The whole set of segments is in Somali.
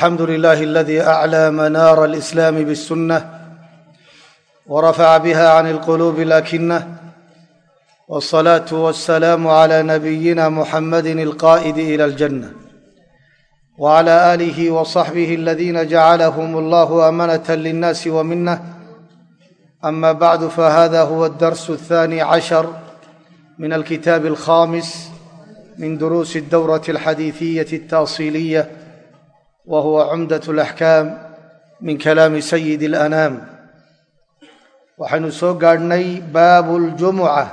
alxamdu lilahi aladi aclى manaara alislaami bاsunah wrafaca biha can اlqulubi lakinah wالصalaaةu waالsalaamu عlى nabiyina muxamadi اlqa'idi ilى اljanة wعlى آlih وصaxbih اladina jacalahm اllah amanة lلnasi wminah ama bacdu fahada huwa اdars الثanي cashar min alkitaab الkhamis min duruusi اdowraة اlxadiiثiyaة الtaصiliya wa huwa cumdat alaxkaam min kalaami sayidi alanaam waxaynu soo gaadhnay baabu ljumuca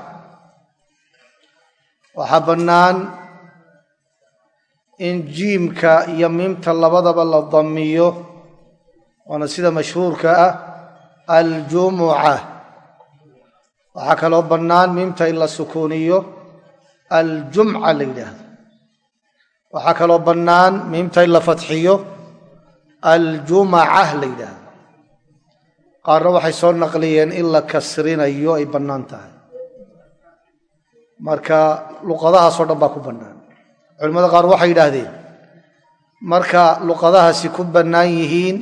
waxaa bannaan in jiimka iyo miimta labadaba la damiyo waana sida mashhuurka ah aljumuca waxaa kaloo bannaan miimta in la sukuuniyo aljumca la yidhaahdo waxaa kaloo bannaan miimta in la fatxiyo aljumaca la yidhaahdo. Qaarna waxay soo naqliyeen in la kasrinayo ay bannaan tahay. Marka luqadahaasoo dhan baa ku bannaan. Culimmada qaar waxay yidhaahdeen marka luqadahaasi ku bannaan yihiin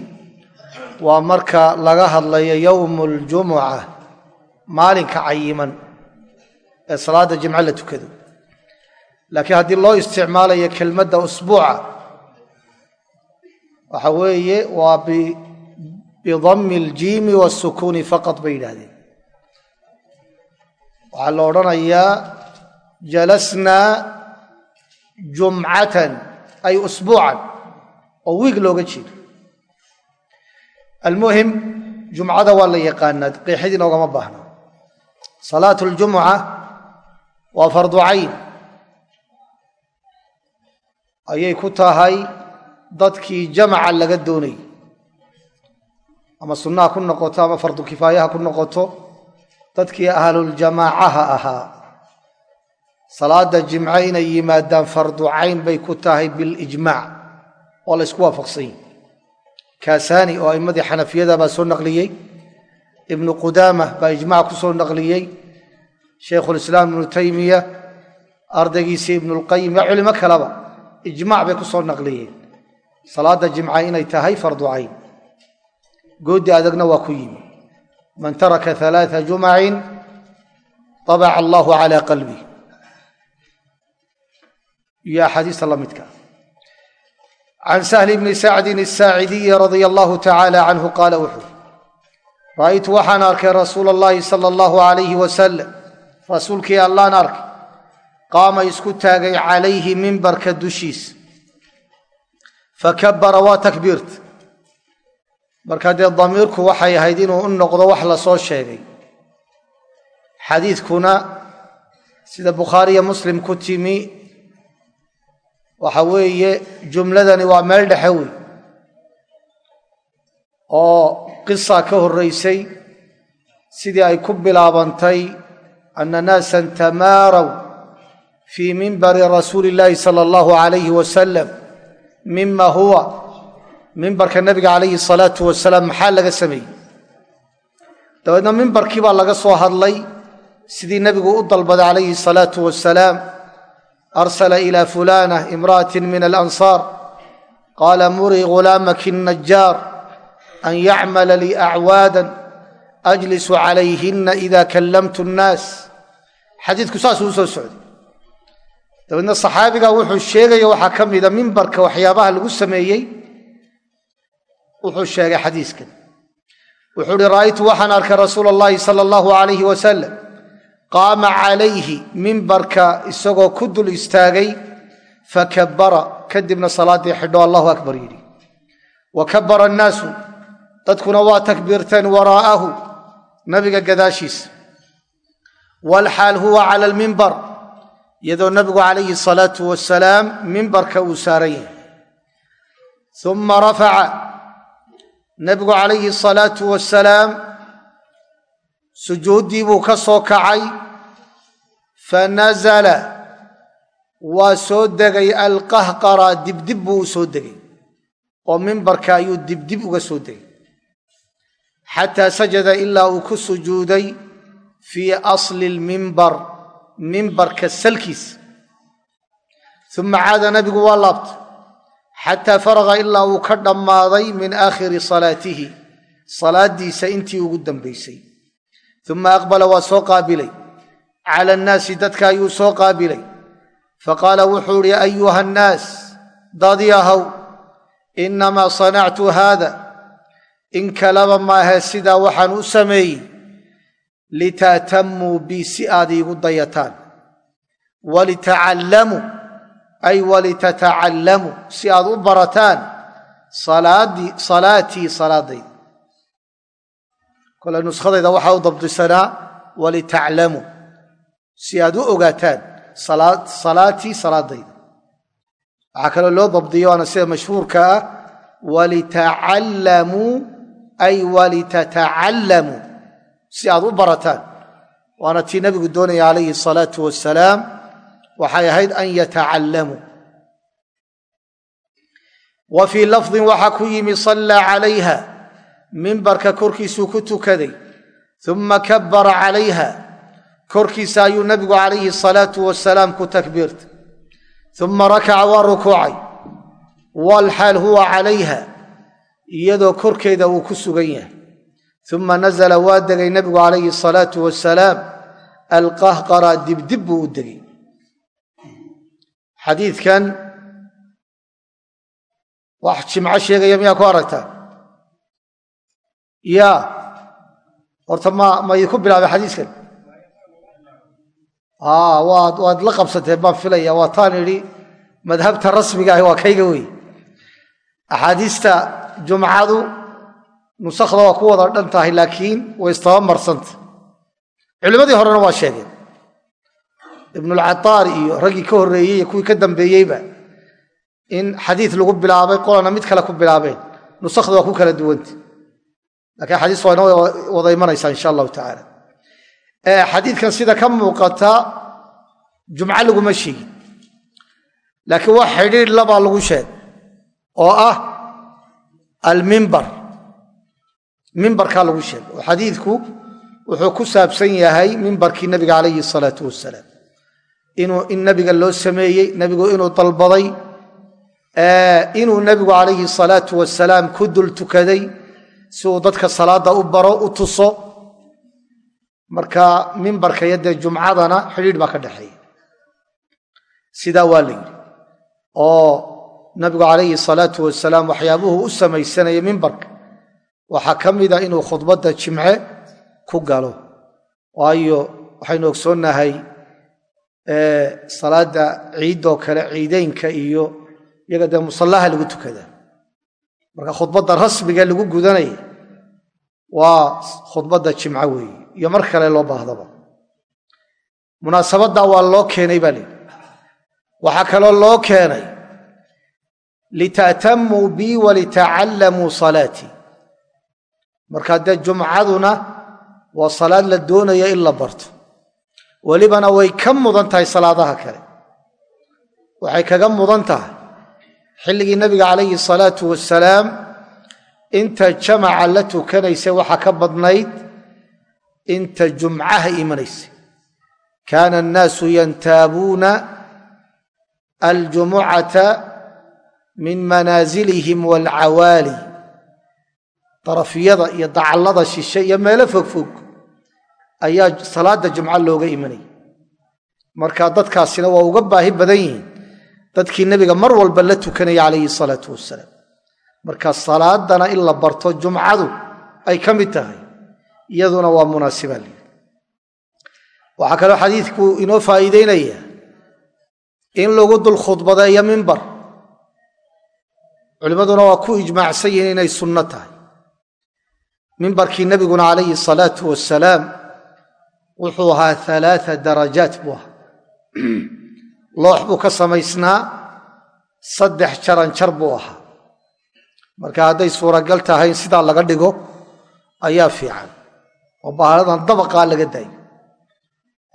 waa marka laga hadlayo yowmu aljumuca maalinka cayiman ee salaadda jimco la tukado laakiin haddii loo isticmaalayo kelmadda usbuuca waxa weeye waa bidami aljiimi waasukuuni faqad bay yidhaahdeen. Waxaa la odhanayaa jalasnaa jumcatan ay usbuucan oo wiig looga jeedo almuhim jumcada waa la yaqaanaa qeexidii noogama baahna. Salaatu ljumuca waa fardu cayn ayay ku tahay dadkii jamaca laga doonayay ama sunnaha ku noqoto ama fardu kifaayaha ku noqoto dadkii ahluljamaacaha ahaa. Salaada jimco inay yimaadaan fardu cayn bay ku tahay bilijmaac oo la ysku waafaqsan yihi kaasaani oo aimmadii xanafiyada baa soo naqliyey ibnu qudaama baa ijmac ku soo naqliyey shaykhulislaam ibnu taymiya ardaygiisii ibnulqayim iyo culimo kaleba ijmac bay ku soo naqliyeen. Salaada jimca inay tahay fardu goodi adagna waa ku yimi. Man taraka alaaa jumacin abaca allahu calaa qalbih iyo axaadiista la midka. Can sahli bni sacdin asaacidiyi radia allahu tacaala canhu qaala wuxuu ra'aytu waxaan arkay rasuula allahi sala allahu alayhi wasalam rasuulkii allaan arkay qaama isku taagay calayhi mimbarka dushiisa fakabara waa takbiirta marka dee damiirku waxay ahayd inuu u noqdo wax la soo sheegay. Xadiidkuna sida bukhaariyo muslim ku timi waxa weeye jumladani waa meel dhexe wey oo qisa ka horraysay sidii ay ku bilaabantay ana naasan tamaaraw fii mimbari rasuuli illaahi sala allahu alayhi wasalam mima huwa mimbarka nabiga calayhi salaatu wasalaam maxaa laga sameeyey dabeedna mimbarkii baa laga soo hadlay sidii nebigu u dalbaday calayhi salaatu wasalaam arsala ila fulana imra'ati min alansaar qaala murii ghulaamaki najaar an yacmala lii acwaadan ajlisu calayhina ida kallamtu nnaas xadiidku saasuu u dabeedna saxaabiga wuxuu sheegaya waxaa ka mida mimbarka waxyaabaha lagu sameeyey. Wuxuu sheegay xadiiskan. Wuxuu uhi ra'aytu waxaan arkay rasuula allahi sala allahu alayhi wasalam qaama calayhi mimbarka isagoo ku dul istaagay fakabara kadibna salaaddii xidho allahu akbar yidhi. Wa kabara annaasu dadkuna waa takbiirteen waraa'ahu nabiga gadaashiisa walxaal huwa cala almimbar iyadoo nabigu calayhi salaatu wasalaam mimbarka uu saaran yahay. Uma rafaca. Nabigu calayhi salaatu wasalaam sujuuddii buu ka soo kacay. Fanazala waa soo degay alqahqara dibdib buu u soo degay. Oo mimbarka ayuu dibdib uga soo degay. Xataa sajada ilaa uu ku sujuuday fii asli lmimbar mimbarka salkiisa uma caada nabigu waa laabtay xataa faraqa ilaa uu ka dhammaaday min aakhiri salaatihi salaadiisa intii ugu dambaysay. Uma aqbala waa soo qaabilay. Cala annaasi dadka ayuu soo qaabilay. Faqaala wuxuu idhi ayuha annaas dadi ahaw innamaa sanactu haada. In kalaba maahe sidaa waxaan u sameeyey lita'tammuu bi si aad iigu dayataan walitacallamuu ay walitatacallamuu si aad u barataan salaatii salaadayda kole nuskhadayda waxaa u dabdisanaa walitaclamuu si aad u ogaataan salaatii salaadayda waxaa kaloo loo dabdiyo waana sida mashhuurka ah walitacallamuu ay walitatacallamuu si aad u barataan. Waana tii nabigu doonaya calayhi asalaatu wasalaam waxay ahayd an yatacallamuu wa fii lafdin waxaa ku yimi sallaa calayha. Mimbarka korkiisuu ku tukaday uma kabbara calayha. Korkiisa ayuu nabigu calayhi asalaatu wasalaam ku takbiirtay uma rakaca waa rukuucay walxaal huwa calayha. Iyadoo korkeeda uu ku sugan yahay uma nazala waa degay nabigu calayhi asalaatu wasalaam alqahqara dibdib buu u degay xadiidkan wax jimco sheegaya miyaa ku aragtaa ya horta ma ma idinku bilaabay xadiiskan waad waad la qabsateen baan filaya waa taan idhi madhabta rasmiga ahi waa kayga wey axaadiista jumcadu nusakhda waa ku wada dhan tahay laakiin way istaba marsanta culimmadii horena waa sheegeen. Ibnulcataar iyo raggii ka horreeyey kuwii ka dambeeyeyba in xadiid lagu bilaabay qolana mid kale ku bilaabeen. Nusakhda waa ku kala duwanta lakiin xadiis waa inoo wada imanaysaa insha allahu tacaala. Xadiidkan sida ka muuqata jumco laguma sheegin. Laakiin wax xidhiidh labaa lagu sheeg oo ah almimbar mimbarkaa lagu sheeg oo xadiidku wuxuu ku saabsan yahay mimbarkii nabiga calayhi salaatu wasalaam in nabiga loo sameeyey nebigu inuu dalbaday inuu nebigu calayhi salaatu wasalaam ku dul tukaday si uu dadka salaadda u baro u tuso. Marka mimbarka jumcadana xidhiidh baa ka dhexeeya. Sidaa waa la yidhi. Oo nabigu calayhi salaatu wasalaam waxyaabuhu u samaysanaya mimbarka waxaa ka mida inuu khudbadda jimce ku galo. Waayo waxaynu ogsoonnahay salaadda ciiddoo kale ciideynka iyo iyaga dee musallaha lagu tukadaa marka khudbadda rasmiga lagu gudanaya waa khudbadda jimco weeye iyo mar kale loo baahdaba. Munaasabaddaa waa loo keenay baa lihi waxaa kaloo loo keenay lita'tamuu bii walitacallamuu salaatii markaa dee jumcaduna waa salaad la doonaya in la barto. Welibana way ka mudan tahay salaadaha kale. Waxay kaga mudan tahay. Xilligii nabiga calayhi salaatu wasalaam inta jamaca la tukanaysa waxaa ka badnayd inta jumcaha imanaysa kaana annaasu yantaabuuna aljumucata min manaasilihim waalcawaali darafyada iyo dacallada shishe iyo meelo fogfog ayaa salaadda jumco looga imanaya marka dadkaasina waa uga baahi badan yihiin. Dadkii nebiga mar walba la tukanaya calayhi salaatu wasalaam marka salaadana in la barto jumcadu ay ka mid tahay iyaduna waa munaasiba lii waxaa kaloo xadiidku inoo faa'iideynaya in lagu dul khudbadeeyo mimbar culimmaduna waa ku ijmaacsan yihiin inay sunno tahay mimbarkii nebiguna calayhi salaatu wasalaam wuxuu ahaa alaaa darajaat buu ahaa. Loox buu ka samaysnaa saddex jaranjar buu ahaa. Marka hadday suuragal tahay in sidaa laga dhigo ayaa fiican. Oo bahalladan dabaqaa laga daayo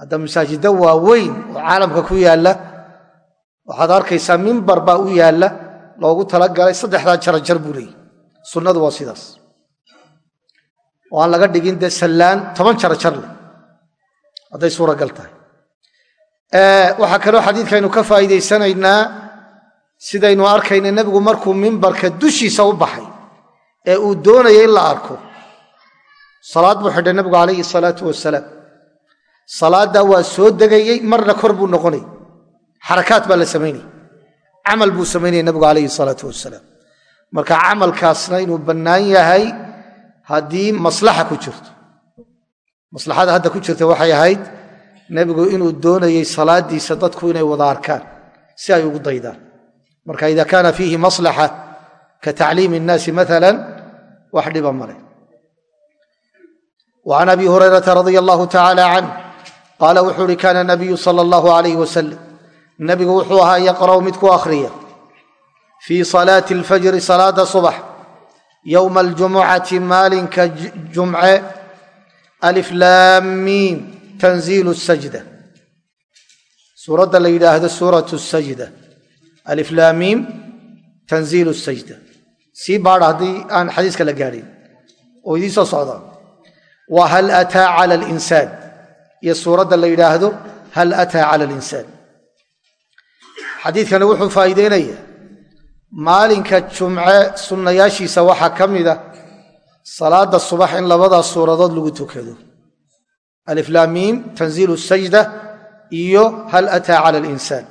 hadda masaajidda waaweyn oo caalamka ku yaalla waxaad arkaysaa mimbar baa u yaalla loogu talagalay saddexdaa jaranjar buu leeyay sunnadu waa sidaas oo aan laga dhigin dee sallaan toban jaranjar leh. Hadday suuragal tahay. Waxaa kaloo xadiidkaynu ka faa'iidaysanaynaa sidaynu arkayna nebigu markuu mimbarka dushiisa u baxay ee uu doonaya in la arko. Salaad buu xidhay nebigu calayhi salaatu wasalaam. Salaaddaa waa soo degayey marna kor buu noqonay. Xarakaad baa la samaynaya camal buu samaynaya nebigu calayhi salaatu wasalaam. Marka camalkaasna inuu bannaan yahay haddii maslaxa ku jirto. Maslaxada hadda ku jirta waxay ahayd nebigu inuu doonayey salaadiisa dadku inay wada arkaan si ay ugu daydaan. Marka ida kaana fiihi maslaxa ka tacliimi innaasi maala wax dhiba male can abi hurayrata radia allahu tacaala canh qaala wuxuu uhi kaana nabiyu sala allahu alayh wasalam nebigu wuxuu ahaa yaqra'u mid ku akhriya fii salaati alfajri salaada subax yowma aljumucati maalinka jumce aliflaamiim tanziilu sajda suuradda la yidhaahdo suuratu sajda aliflaamiim tanziilu sajda sii baadha haddii aan xadiiska la gaadhin oo idiin soo socdaa waa hal ataa cala alinsaan iyo suuradda la yidhaahdo hal ataa cala alinsaan xadiidkani wuxuu faa'iideynaya maalinka jumce sunnayaashiisa waxaa ka mida salaada subax in labadaas suuradood lagu tukado. Aliflaamiim tanziilu sajda iyo hal ataa cala alinsaan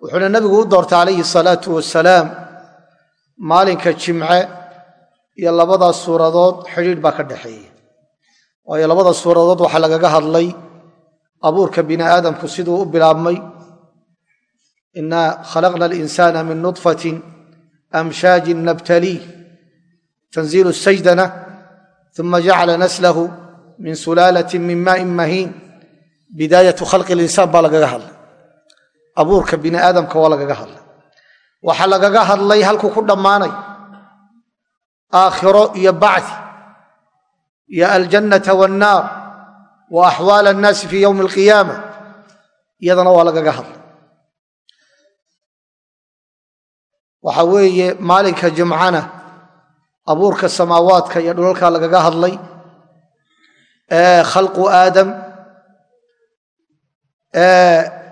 wuxuuna nebigu u doortay calayhi salaatu wasalaam maalinka jimce iyo labadaas suuradood xidhiidh baa ka dhaxeeya waayo labada suuradood waxaa lagaga hadlay abuurka bini aadamku siduu u bilaabmay inaa khalaqna alinsaana min nudfatin amshaajin nabtaliih tanziilu sajdana uma jacala naslahu min sulaalatin min maain mahiin bidaayatu khalqi linsaan baa lagaga hadlay abuurka bini aadamka waa lagaga hadlay waxaa lagaga hadlay halkuu ku dhammaanay aakhiro iyo bacdi iyo aljannata waannaar wa axwaal annaasi fii yowmi alqiyaama iyadana waa lagaga hadlay waxa weeye maalinka jumcana abuurka samaawaadka iyo dhulalka lagaga hadlay khalqu aadam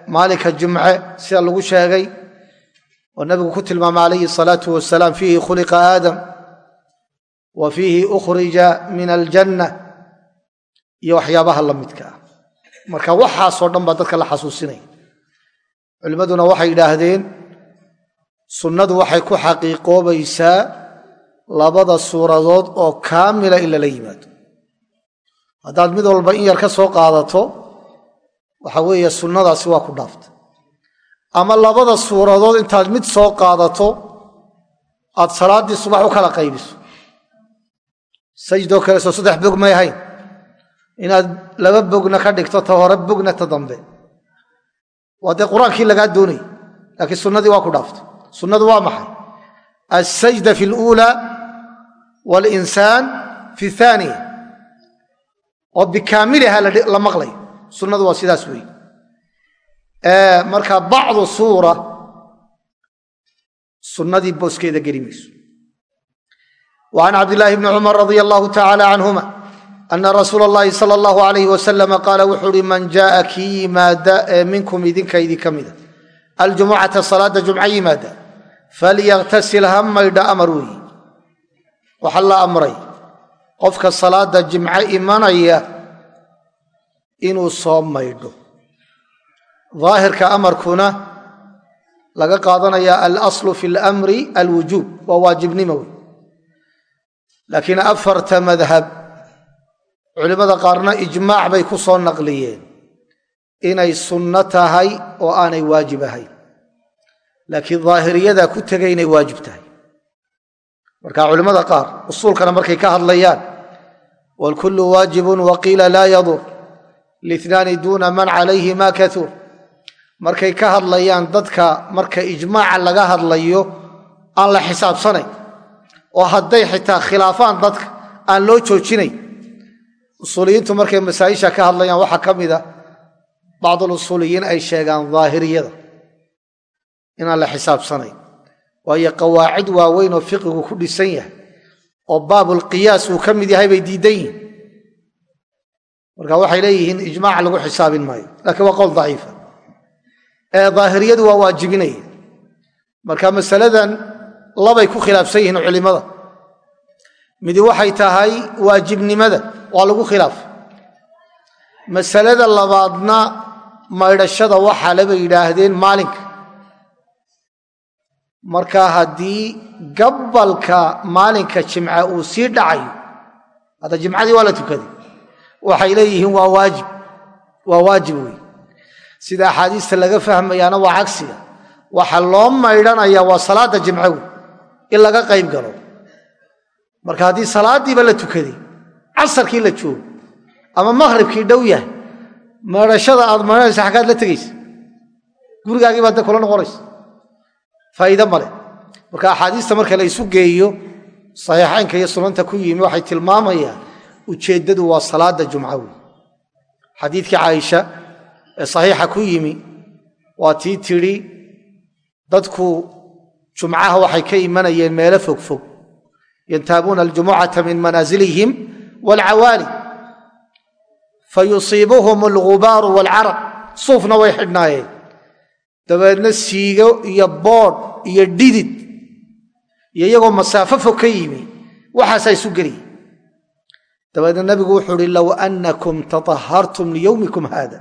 maalinka jumce sida lagu sheegay oo nabigu ku tilmaamay calayhi salaatu wasalaam fiihi khuliqa aadam wa fiihi ukhrija min aljanna iyo waxyaabaha la midka ah. Marka waxaasoo dhan baa dadka la xasuusinaya culimmaduna waxay yidhaahdeen sunnadu waxay ku xaqiiqoobaysaa labada suuradood oo kaamila in lala yimaado. Haddaad mid walba in yar ka soo qaadato waxa weeye sunnadaasi waa ku dhaafta ama labada suuradood intaad mid soo qaadato aad salaaddii subax u kala qaybiso. Sajdoo kale soo saddex bog may ahayn. Inaad laba bogna ka dhigto ta hore bogna ta dambe. Waa dee qur'aankii lagaa doonayay laakiin sunnadii waa ku dhaaftay sunnadu waa maxay? Alsajda fi luulaa walinsaan fi aaniya oo bikaamiliha la maqlayo sunnadu waa sidaas marka bacdu suura sunnadii booskeeda geli mayso. Wa can cabdillaahi bni cumar radia allahu tacaala canhuma ana rasuula allahi sala allahu alayh wasalama qaala wuxuu uhi man jaaa kii minkum idinka idinka mida aljumucata salaada jumca yimaada falyaktasil ha maydha amar weeye waxa la amray. Qofka salaada jimce imanaya inuu soo maydho. Daahirka amarkuna laga qaadanaya alaslu fi lamri alwujuub waa waajibnimo wey laakiin afarta madhab culimmada qaarna ijmaac bay ku naqliyeen inay sunno tahay oo aanay waajib ahayn. Laakiin daahiriyadaa ku tegay inay waajib tahay. Marka culimmada qaar usuulkana markay ka hadlayaan waalkullu waajibun waqiila laa yadur liithnaani duuna man calayhi ma katuur markay ka hadlayaan dadka marka ijmaaca laga hadlayo aan la xisaabsanayn oo hadday xitaa khilaafaan dadka aan loo joojinayn usuuliyiintu markay masaa'isha ka hadlayaan waxaa ka mida bacdulusuuliyiin ay sheegaan daahiriyada inaan la xisaabsanayn waayo qawaacid waaweyn oo fiqigu ku dhisan yahay oo baabulqiyaas uu ka mid yahay bay diidan yihiin marka waxay leeyihiin ijmaaca lagu xisaabin maayo laakiin waa qowl daciifa daahiriyadu waa waajibinaya marka masaladan labay ku khilaafsan yihiin culimmada midi waxay tahay waajibnimada waa lagu khilaafay masalada labaadna maydhashada waxaa labay yidhaahdeen maalinka. Marka haddii gabbalka maalinka jimca uu sii dhacayo hadda jimcadii waa la tukaday waxay leeyihiin waa waajib waa waajib wey sida axaadiista laga fahmayaana waa cagsiga waxa loo maydhanaya waa salaadda jimco wey in laga qayb galo. Marka haddii salaadiiba la tukaday casarkii la joogo ama maqhribkii dhow yahay maydhashada aad maydhanaysa xaggaad la tegaysa gurigaagii baad de kula noqonaysa faa'iide male marka axaadiista marka la isu geeyo saxiixaynka iyo sunanta ku yimi waxay tilmaamayaan ujeeddadu waa salaada jumca wey xadiidkii caaisha ee saxiixa ku yimi waa tii tidhi dadku jumcaha waxay ka imanayeen meelo fogfog yantaabuuna aljumucata min manaasilihim waalcawaali fayusiibuhum algubaaru waalcarab suufna way xidhnaayeen dabeedna siigo iyo boodh iyo dhidid iyo iyagoo masaafo fog ka yimi waxaasaa isu geliya dabeedna nabigu wuxuu uhi low annakum tatahartum liyowmikum haada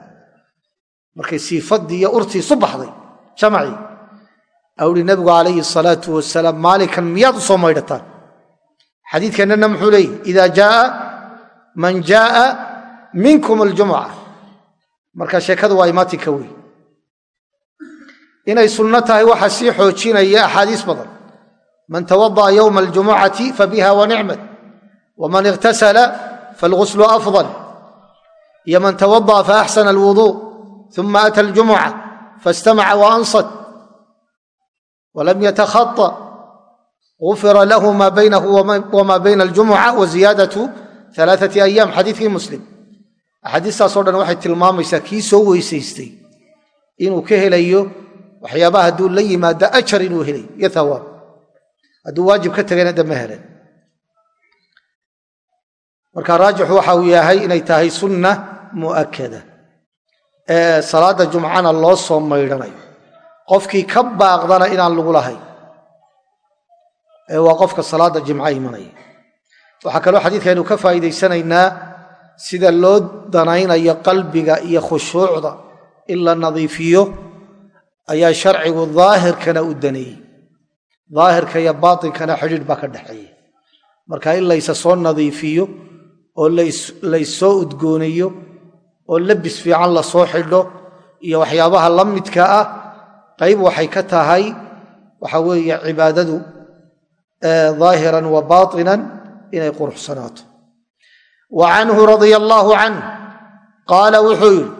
markay siifadii iyo urtii isu baxday jamacii au uhi nabigu calayhi salaatu wasalaam maalinkan miyaad u soo maydhataan xadiidkeennana muxuu leeyihi ida jaaa man jaaa minkum aljumuca marka sheekadu waa imaatinka wey inay sunno tahay waxaa sii xoojinaya axaadiis badan. Man tawada'a yowma aljumucati fabiha wa nicmat waman ikhtasala faalguslu afdal iyo man tawada'a faaxsana alwuduu uma ata aljumuca faاstamaca waansat walam yatakhata gufira lahu ma baynahu wma bayna aljumuca wa ziyaadatu alaaثati ayaam xadiidkii axaadiistaasoo dhan waxay tilmaamaysaa kii soo weysaystay inuu ka helayo waxyaabaha hadduu la yimaado ajar inuu helayo iyo hawaab hadduu waajib ka tegayna dama helen marka raajixu waxa uu yahay inay tahay sunna mu'akada ee salaadda jumcana loo soo maydhanayo. Qofkii ka baaqdana inaan lagu lahayn ee waa qofka salaadda jimca imanaya. Waxaa kaloo xadiidkaynu ka faa'iidaysanaynaa sida loo danaynayo qalbiga iyo khushuucda in la nadiifiyo ayaa sharcigu daahirkana u daneeyey daahirka iyo baatinkana xidhiidh baa ka dhexeeya marka in laysa soo nadiifiyo oo laysoo udgoonayo oo labis fiican la soo xidho iyo waxyaabaha la midka ah qayb waxay ka tahay waxa weeye cibaadadu daahiran wa baatinan inay quruxsanaato wa canhu radia allaahu canh qaala wuxuu yidhi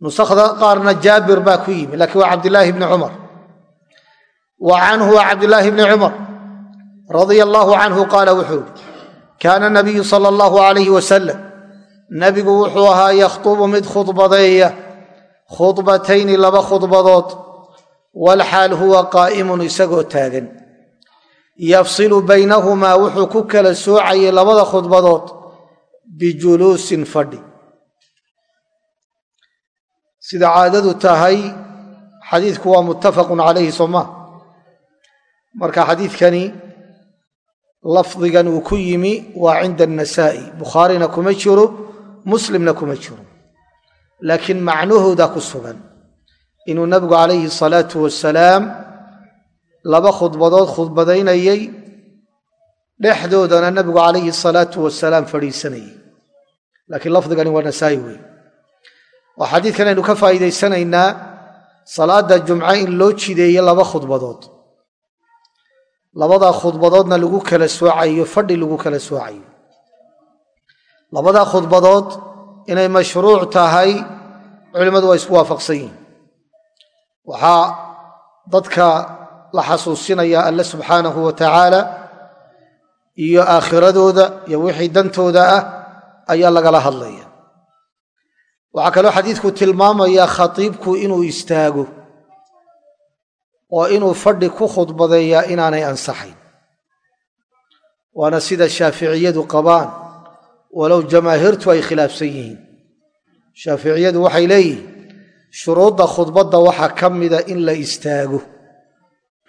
nusakda qaarna jaabir baa ku yimi lakiin waa cabdilaahi bni cumar. Wa canhu waa cabdilaahi bni cumar. Radia allaahu canhu qaala wuxuu yidhi kaana nabiyu sala allahu alayhi wasalam nabigu wuxuu ahaa yakhtubu mid khudbadeeya khudbatayni laba khudbadood. Walxaal huwa qaa'imun isagoo taagan yafsilu baynahumaa wuxuu ku kala soocayay labada khudbadood bijuluusin fadhi. Sida caadadu tahay xadiidku waa muttafaqun calayhi soomaa marka xadiidkani lafdigan uu ku yimi waa cinda anasaa'i bukhaarina kuma jiro muslimna kuma jiro. Laakiin macnahooda ku sugan. Inuu nabigu calayhi salaatu wasalaam laba khudbadood khudbadaynayey dhexdoodana nabigu calayhi salaatu wasalaam fadhiisanayey laakiin lafdigani waa nasaa'i wey oo xadiidkan aynu ka faa'iidaysanaynaa salaadda jumce in loo jideeyo laba khudbadood. Labadaa khudbadoodna lagu kala soocayo fadhi lagu kala soocayo. Labadaa khudbadood inay mashruuc tahay culimmadu waa isku waafaqsan yihiin waxaa dadka la xasuusinaya alle subxaanahu wa tacaala iyo aakhiradooda iyo wixii dantooda ah ayaa lagala hadlaya. Waxaa kaloo xadiidku tilmaamayaa khatiibku inuu istaago oo inuu fadhi ku khudbadeeyaa inaanay ansaxayn. Waana sida shaaficiyadu qabaan walow jamaahiirtu ay khilaafsan yihiin. Shaaficiyadu waxay leeyihiin shuruudda khudbadda waxaa ka mida in la istaago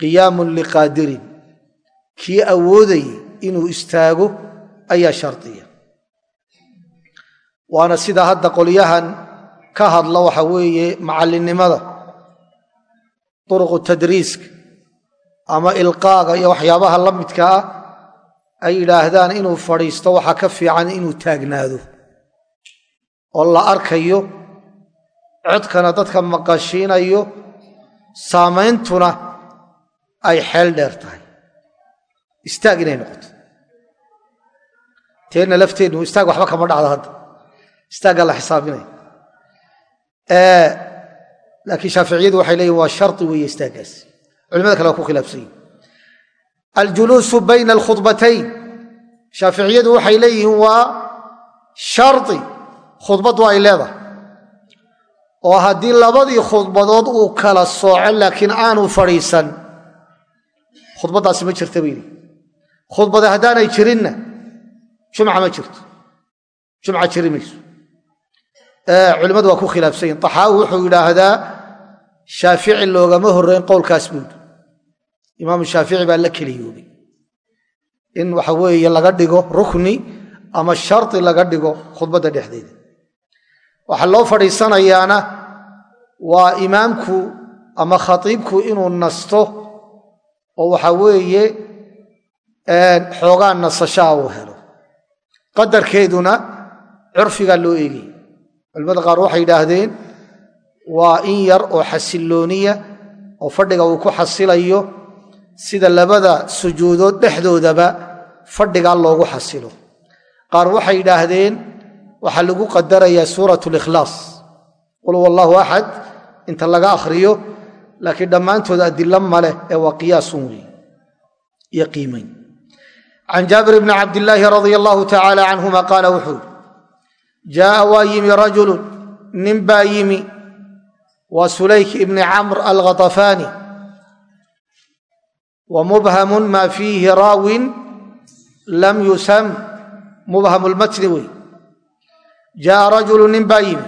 qiyaamun liqaadirin. Kii awoodayay inuu istaago ayaa shardiya waana sida hadda qolyahan ka hadla waxa weeye macallinnimada duruqu tadriiska ama ilqaaga iyo waxyaabaha la midka ah ay yidhaahdaan inuu fadhiisto waxaa ka fiican inuu taagnaado. Oo la arkayo codkana dadka maqashiinayo saameyntuna ay xeel dheer tahay. Istaag inay noqoto. Teenna lafteennu istaag waxba kama dhacdo hadda. Istaaggaa la xisaabinaya laakiin shaaficiyadu waxay leeyihiin waa shari weeye istaaggaas. Culimada kale waa ku khilaafsan yihiin aljuluusu bayna alkhudbatayn. Shaaficiyadu waxay leeyihiin waa shari khudbaddu ay leedahay. Oo haddii labadii khudbadood uu kala sooco laakiin aanu fadhiisan khudbaddaasi ma jirta bay leeyihiin khudbada haddaanay jirinna jumca ma jirto. Jumca jiri mayso. Culimmadu waa ku khilaafsan yihiin taxaawi wuxuu yidhaahdaa shaafici loogama horrayn qowlkaas buudi imaamu shaafici baa la keliyoobay. In waxa weeye laga dhigo rukni ama shardi laga dhigo khudbadda dhexdeeda. Waxaa loo fadhiisanayaana waa imaamku ama khatiibku inuu nasto oo waxa weeye xoogaa nasashaa uu helo. Qadarkeeduna curfigaa loo eegaya culimada qaar waxay yidhaahdeen waa in yar oo xasillooniya oo fadhiga uu ku xasilayo sida labada sujuudood dhexdoodaba fadhigaa loogu xasilo. Qaar waxay yidhaahdeen waxaa lagu qadarayaa suurat likhlaas qul huwa allaahu axad inta laga akhriyo laakiin dhammaantood adilo maleh ee waa qiyaasun wey iyo qiimayn. Can jaabir bni cabdillaahi radia allahu tacaala canhuma qaala wuxuu jaaa waa yimi rajulun nin baa yimi waa sulayk ibni camr alghatafaani wa mubhamun maa fiihi raawin lam yusam mubham lmatni wey jaaa rajulu nin baa yimi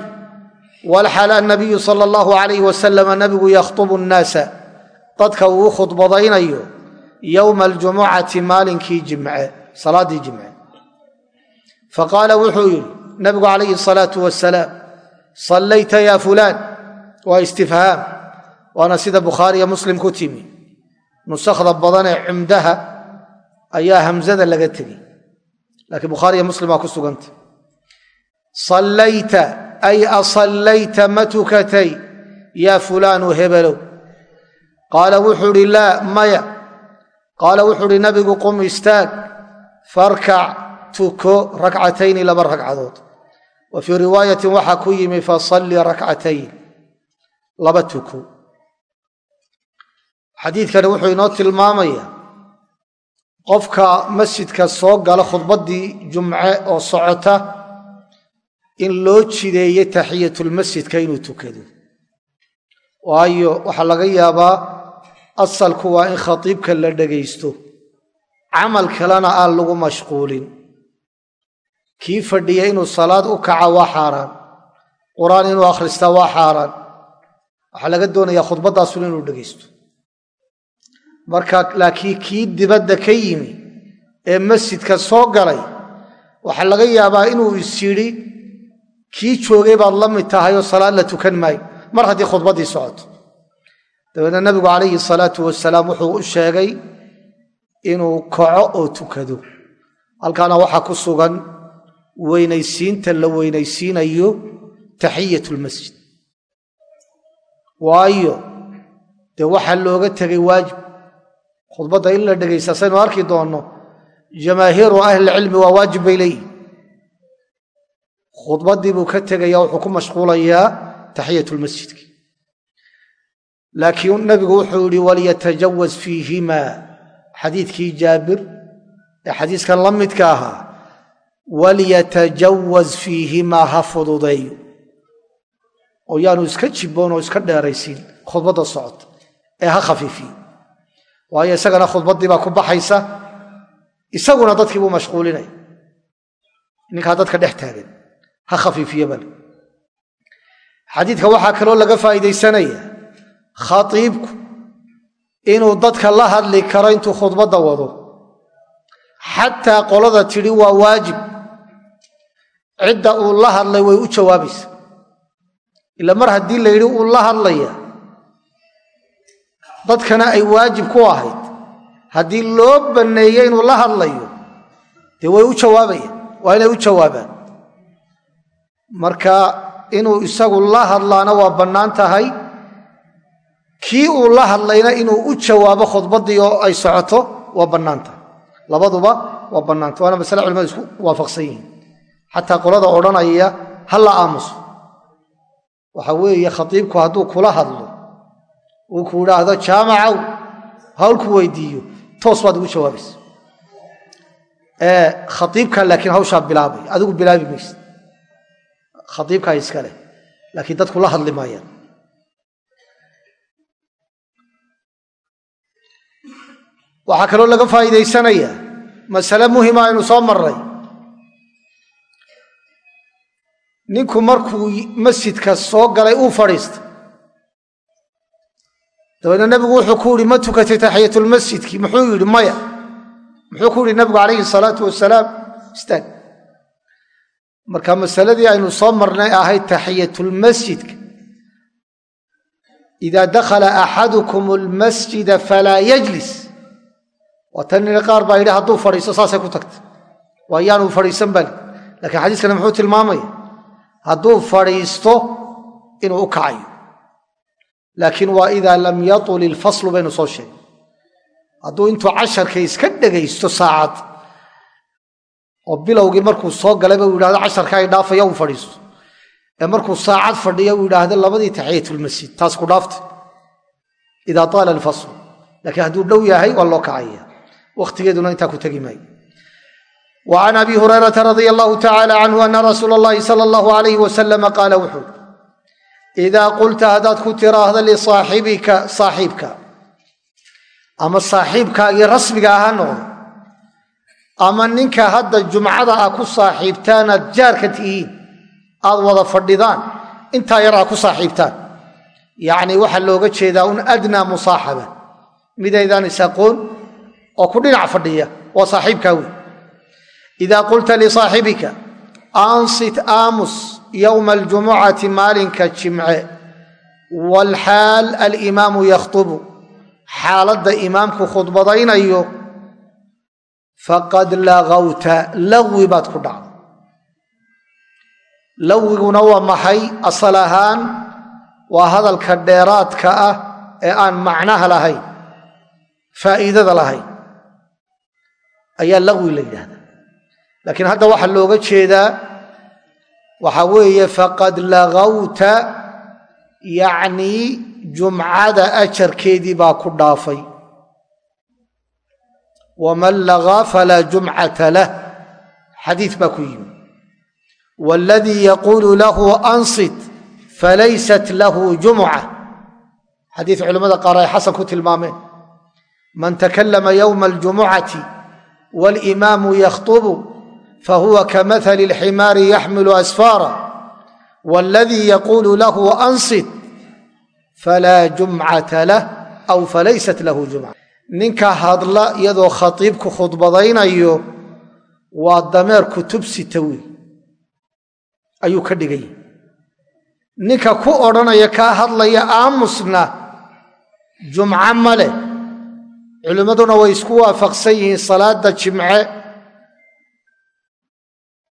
walxal annabiyu sala allahu alayh wasalama nabigu yakhtubu nnaasa dadka uu khudbadaynayo yowma aljumucati maalinkii jimce salaaddii jimce. Faqaala wuxuu yidhi nabigu calayhi asalaatu wasalaam sallayta ya fulaan waa istifhaam waana sida bukhaariyo muslim ku timi. Nusakhda badan ee cumdaha ayaa hamzada laga tegey laakiin bukhaariyo muslim waa ku suganta ay asallayta ma tukatay yaa fulaanu hebelow qaala wuxuu idhi laa maya qaala wuxuu idhi nabigu qum istaag farkac tuko rakcatayni laba ragcadood wa fii riwaayatin waxaa ku yimi fasalli rakcatayn laba tuko xadiidkani wuxuu inoo tilmaamaya qofka masjidka soo gala khudbaddii jumce oo socota in loo jideeyo taxiyatulmasjidka inuu tukado. Waayo waxaa laga yaabaa asalku waa in khatiibka la dhegaysto camal kalena aan lagu mashquulin. Kii fadhiya inuu salaad u kaca waa xaaraan. Qur'aan inuu akhristaa waa xaaraan. Waxaa laga doonayaa khudbaddaasun inuu dhegaysto marka laakiin kii dibadda ka yimi ee masjidka soo galay waxaa laga yaabaa inuu is yidhi kii joogay baad la mid tahay oo salaad la tukan maayo. Mar haddii khudbaddii socoto. Dabeedna nabigu calayhi salaatu wasalaam wuxuu u sheegay inuu kaco oo tukado. Halkaana waxaa ku sugan weynaysiinta la weynaysiinayo taxiyat lmasjid waayo dee waxaa looga tegay waajib? Khudbadda in la dhegaysta saynu arki doonno jamaahiiru ahlilcilmi waa waajib bay leeyihiin khudbaddii buu ka tegaya wuxuu ku mashquulayaa taxiyat lmasjidki laakiin nabigu wuxuu yihi walyatajawaz fiihima. Xadiidkii jaabir ee xadiiskan la midka ahaa walyatajawaz fiihimaa ha fududeeyo oo yaanu iska jibboon oo iska dheeraysiin khudbadda socota ee ha khafiifiyo waayo isagana khudbaddii baa ku baxaysa isaguna dadkii buu mashquulinaya ninkaa dadka dhex taagan ha khafiifiyo xadiidka waxaa kaloo laga faa'iidaysanaya khatiibku inuu dadka la hadli karo intuu khudbadda wado. Xataa qolada tidhi waa waajib. Cidda uu la hadlay way u jawaabaysa ila mar haddii la yidhi uu la hadlaya dadkana ay waajib ku ahayd. Haddii loo banneeyo inuu la hadlayo dee way u jawaabayaan waa inay u jawaabaan marka inuu isagu la hadlaana waa bannaan tahay. Kii uu la hadlayna inuu u jawaabo khudbaddii oo ay socoto waa bannaan tahay. Labaduba waa bannaanta waana masale culimadu isku waafaqsan yihiin. Xataa qolada odhanaya ha la aamuso. Waxa weeye khatiibku hadduu kula hadlo uu ku idhaahdo jaamacow hawlku weydiiyo toos baad ugu jawaabaysa khaiibkaa laakiin hawshaa bilaabay adigu bilaabi mayse khaiibkaa iskale laakiin dadku la hadli maayaan. Waxaa kaloo laga faa'iidaysanayaa masale muhima aynu soo marray. Ninku markuu masjidka soo galay uu fadhiista dabeedna nebigu wuxuu ku yihi ma tukatay taxiyatulmasjidki muxuu yidhi maya. Muxuu ku yihi nabigu calayhi salaatu wasalaam istaag marka masaladii aynu soo marnay ahayd taxiyatulmasjidka idaa dakhala axadukum almasjida falaa yajlis. Waa tan nina qaar baa yidhi hadduu fadhiisto saasay ku tagta waa yaanu fadhiisan bali lakiin xadiiskani muxuu tilmaamaya hadduu fadhiisto inuu u kacayo. Laakiin waa idaa lam yatul ilfaslu baynu soo sheegay. Hadduu intuu casharka iska dhegaysto saacad oo bilowgii markuu soo galayba uu yidhahdo casharka ay dhaafaya uu fadhiisto. Ee markuu saacad fadhiya uu yidhaahdo labadii taxiyatulmasjid taas ku dhaafta idaa taala alfaslu. Laakiin hadduu dhow yahay waa loo kacaya wakhtigeeduna intaa ku tegi maayo. Wa can abi hurayrata radia allahu tacala canhu ana rasuula allahi sala allahu alayh wasalama qaala wuxuu idaa qulta haddaad ku tiraahda lisaaxibika saaxiibka ama saaxiibkaagii rasmiga noqdo ama ninka hadda jumcada a ku saaxiibtaan aad jaarka tihiin aad wada fadhidaan intaa yar aa ku saaxiibtaan. Yacnii waxaa looga jeedaa un adnaa musaaxaba. Midaydaan is-aqoon oo ku dhinac fadhiya waa saaxiibkaa wey idaa qulta lisaaxibika ansit aamus yowma aljumucati maalinka jimce waalxaal alimaamu yakhtubu. Xaaladda imaamku khudbadaynayo faqad lagawta lagwi baad ku dhacday. Lawiguna waa maxay? Asal ahaan waa hadalka dheeraadka ah ee aan macnaha lahayn faa'iidada lahayn. Ayaa lagwi la yidhaahdaa. Laakiin hadda waxaa looga jeedaa waxaa weeye faqad lagawta yacnii jumcada ajarkeedii baa ku dhaafay waman lagaa falaa jumcata lah xadiid baa ku yimi waladii yaquulu lahu ansit falaysat lahu jumca xadiid culimmada qaar ay xasan ku tilmaameen man takallama yowma aljumucati walimaamu yakhtubu fahuwa kamahali alximaari yaxmilu asfaara waladii yaquulu lahu ansit falaa jumcata lah aw falaysat lahu jumca ninka hadla iyadoo khatiibku khudbadaynayo waa dameer kutub sita wey ayuu ka dhigaya ninka ku odhanaya kaa hadlaya aamusna jumco ma leh. Culimmaduna way isku waafaqsan yihiin salaadda jimce.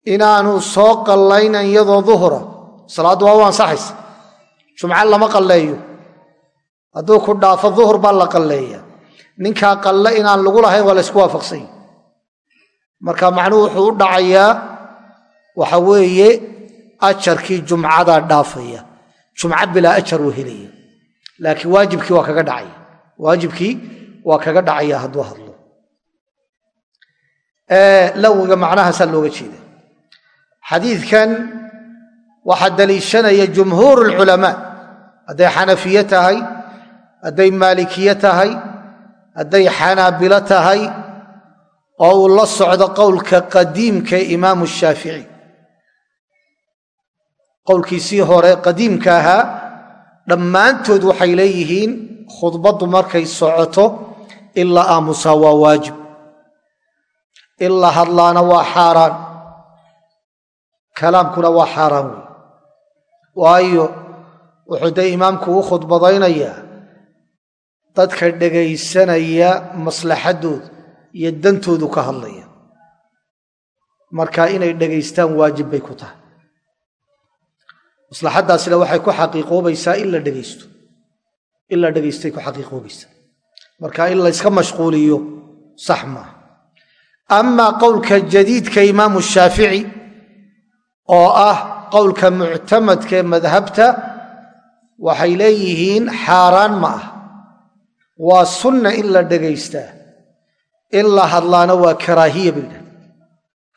Inaanu soo qallaynan iyadoo duhura. Salaaddu waa u ansaxaysa jumco lama qalleeyo. Hadduu ku dhaafo duhur baa la qalleeya ninkaa qalle inaan lagu lahayn waa la ysku waafaqsan yihi marka macnuhu wuxuu u dhacayaa waxa weeye ajarkii jumcadaa dhaafaya. Jumco bilaa ajar uu helaya. Laakiin waajibkii waa kaga dhacaya. Waajibkii waa kaga dhacaya hadduu hadlo. Lawiga macnahaasaa looga jeeda. Xadiidkan waxaa daliishanaya jumhuur alculamaa hadday xanafiye tahay hadday maalikiye tahay hadday xanaabilo tahay oo uu la socdo qowlka qadiimka imaamu shaafici. Qowlkiisii hore qadiimka ahaa dhammaantood waxay leeyihiin khudbaddu markay socoto in la aamusaa waa waajib. In la hadlaana waa xaaraan. Kalaamkuna waa xaaraan wey waayo wuxuu dee imaamku u khudbadaynayaa dadka dhegaysanaya maslaxaddooda iyo dantoodu ka hadlaya. Marka inay dhegaystaan waajib bay ku tahay. Maslaxaddaasina waxay ku xaqiiqoobaysaa in la dhegaysto in la dhegaystay ku xaqiiqoobaysaa marka in layska mashquuliyo sax maaha amaa qowlka jadiidka imaamu shaafici oo ah qowlka muctamadka ee madhabta waxay leeyihiin xaaraan ma ah waa sunna in la dhegaystaa in la hadlaana waa karaahiya bay yidhahda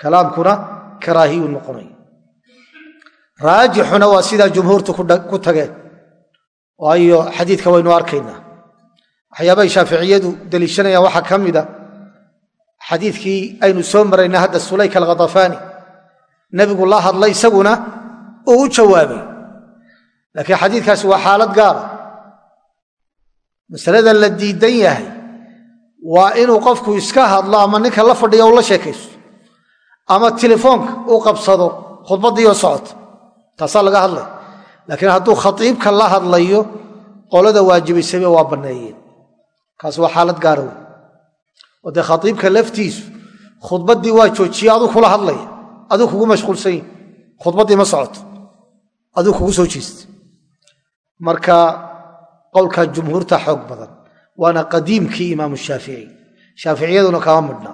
kalaamkuna karaahiyu noqonaya raajixuna waa sidaa jumhuurtu ku tageen. Waayo xadiidka waynu arkaynaa. Waxyaabahay shaaficiyadu deliishanayaan waxaa ka mida xadiidkii aynu soo marayna hadda sulayk alkhadafaani nebigu la hadlay isaguna uu u jawaabay. Laakiin xadiidkaasi waa xaalad gaara masalada la diidan yahay waa inuu qofku iska hadlo ama ninka la fadhiya u la sheekayso ama telefoonka uu qabsado khudbaddiioo socota taasaa laga hadlaya laakiin hadduu khatiibka la hadlayo qolada waajibaysayba waa banneeyeen kaas waa xaalad gaara wey oo dee khatiibka laftiisu khudbaddii waa joojiye aduu kula hadlaya aduu kugu mashquulsan yahi khudbaddii ma socoto aduu kugu soo jeesta marka qowlkaa jumhuurta xoog badan. Waana qadiimkii imaamu shaafici shaaficiyaduna kama midhna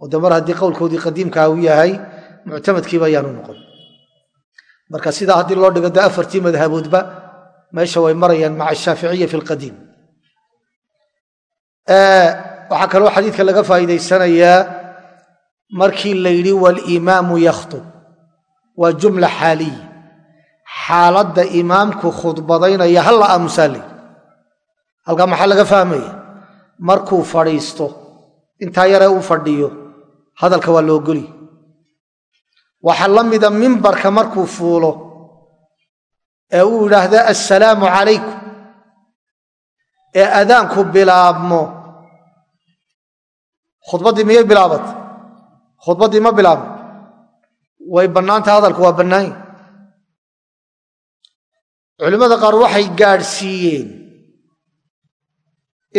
oo de mar haddii qowlkoodii qadiimkaa uu yahay muctamadkiiba ayaanu noqon. Marka sidaa haddii loo dhigo de afartii madhaboodba meesha way marayaan maca ashaaficiya fi lqadiim waxaa kaloo xadiidka laga faa'iidaysanayaa markii la yidhi walimaamu yakhtub. Waa jumla xaaliya xaaladda imaamku khudbadaynaya halla aamusaa la yidhi halkaa maxaa laga fahmaya markuu fadhiisto intaa yaree uu fadhiyo hadalka waa la ogolya waxaa la mida mimbarka markuu fuulo ee uu yidhaahda assalaamu calaykum ee adaanku bilaabmo. Khudbaddii miyay bilaabatay khudbaddii ma bilaabmo. Way bannaantah hadalku waa bannaanya culimmada qaar waxay gaadhsiiyeen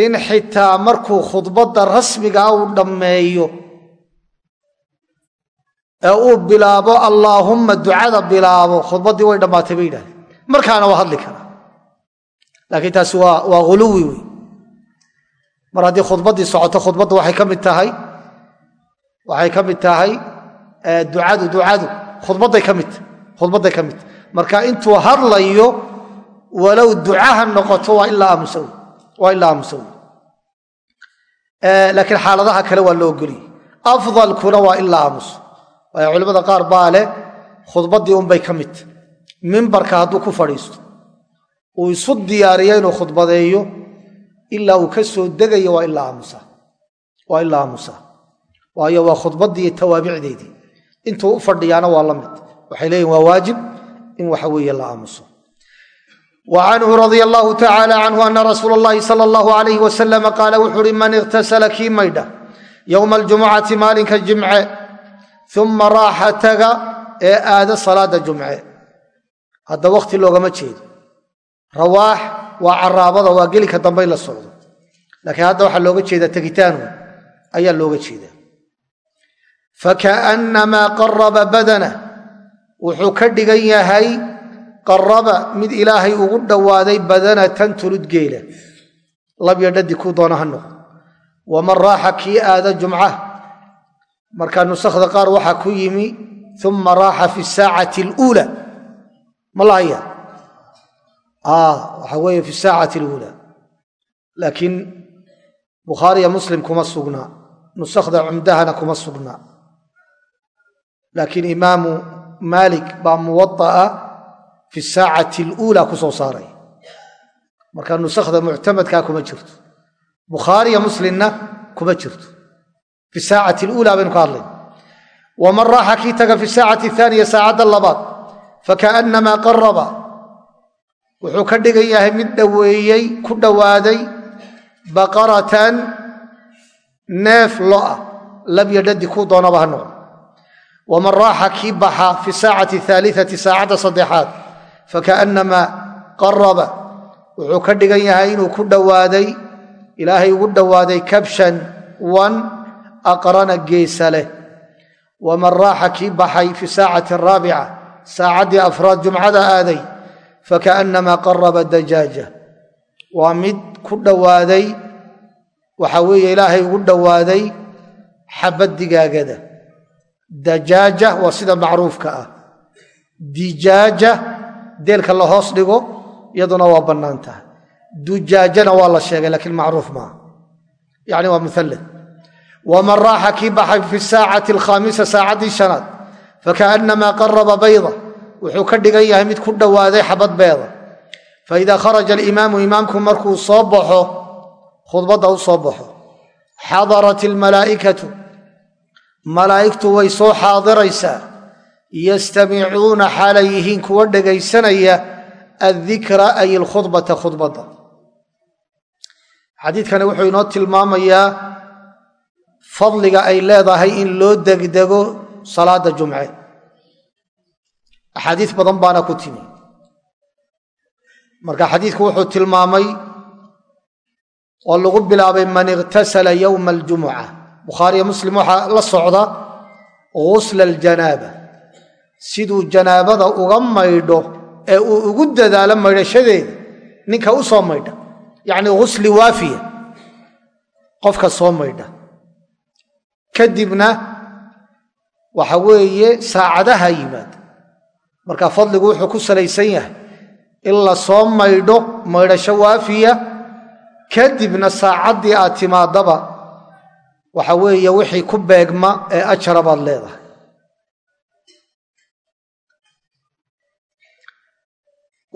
in xitaa markuu khudbadda rasmigaa uu dhammeeyo ee uu bilaabo allaahumma ducada bilaabo. Khudbaddii way dhammaatay bay yidhahdeen. Markaana waa hadli karaa. Laakiin taasi waa waa huluwi wey mar haddii khudbaddii socoto khudbaddu waxay ka mid tahay waxay ka mid tahay ducadu ducadu khudbadday ka mid khudbadday ka mid. Tahay marka intuu hadlayo walow ducaha noqoto waa ilaa aamusa wey waa ilaa aamusa wey laakiin xaaladaha kale waa loo ogoliyey afdalkuna waa ilaa aamuso. Waayo culimmada qaar baa leh khudbaddii unbay ka mid. Mimbarka hadduu ku fadhiisto uu isu diyaariyo inuu khudbadeeyo ilaa uu ka soo degayo waa ilaa aamusa. Waa ilaa aamusa. Waayo waa khudbaddii tawaabicdeedii. Intuu u fadhiyaana waa la mid. Waxay leeyihiin waa waajib in waxa weeye la aamuso wa canhu radia allahu tacaala canhu ana rasuula allahi sala allahu alayh wasalama qaala wuxuu uhi man ikhtasala kii maydha yowma aljumucati maalinka jimce uma raaxa taga ee aada salaada jumce hadda wakhti loogama jeedo rawaax waa caraabada waa gelinka dambe la socdo laakiin hadda waxaa looga jeedaa tegitaanu ayaa looga jeedaa fakaannamaa qaraba badana wuxuu ka dhigan yahay qaraba mid ilaahay ugu dhowaaday badanatan tulud geela. Labyo dhadi kuu doona ha noqdo waman raaxa kii aada jumca. Marka nusakhda qaar waxaa ku yimi uma raaxa fi saacati aluula. Ma la haya waxa weeye fi saacati aluula. Laakiin bukhaariya muslim kuma sugnaa nusakhda cumdahana kuma sugnaa laakiin imaamu maalik baa muwada'a fi saacati aluula ku soo saaray. Marka nusakhda muctamadkaa kuma jirto. Bukhaariya muslimna kuma jirto. Fi saacati aluula baynu ka hadlayna waman raaxa kii taga fi saacati ahaaniya saacadda labaad fakaannamaa qaraba wuxuu ka dhigan yahay mid dhoweeyey ku dhowaaday baqaratan neef lo'a labyo dhadi kuu doonaba ha noqdo waman raaxa kii baxa fi saacati aaliati saacadda saddexaad fakaannamaa qaraba wuxuu ka dhigan yahay inuu ku dhowaaday ilaahay ugu dhowaaday kabshan wan aqrana geesa leh waman raaxa kii baxay fi saacati araabica saacaddii afraad jumcada aaday fakaannamaa qaraba dajaaja waa mid ku dhowaaday waxa weeye ilaahay ugu dhowaaday xabad digaagada dajaaja waa sida macruufka ah deelka la hoos dhigo iyaduna waa bannaan tahay. Dujaajana waa la sheegay laakiin macruuf maaha yani waa muallad waman raaxa kii baxay fi saacati alkhaamisa saacaddii shanaad fakaannamaa qaraba bayda wuxuu ka dhigan yahay mid ku dhowaaday xabad beeda faida kharaja alimaamu imaamku markuu soo baxo khudbadda u soo baxo xadarat almalaa'ikatu malaa'igtu way soo xaadiraysaa yastamicuuna xaalay yihiin kuwa dhegaysanaya addikra ay alkhudbata khudbadda xadiidkani wuxuu inoo tilmaamayaa fadliga ay leedahay in loo degdego salaada jumce axaadiis badan baana ku timi marka xadiidku wuxuu tilmaamay oo lagu bilaabay man ikhtasala yowma aljumuca bukhaariyo muslim waxaa la socda ghusla aljanaaba siduu janaabada uga maydho ee uu ugu dadaalo maydhashadeeda ninka u soo maydha. Yacni ghusli waafiya. Qofka soo maydha. Kadibna waxa weeye saacadaha yimaada. Marka fadligu wuxuu ku salaysan yahay in la soo maydho maydhasho waafiya kadibna saacaddii aad timaadaba waxa weeye wixii ku beegma ee ajara baad leedahay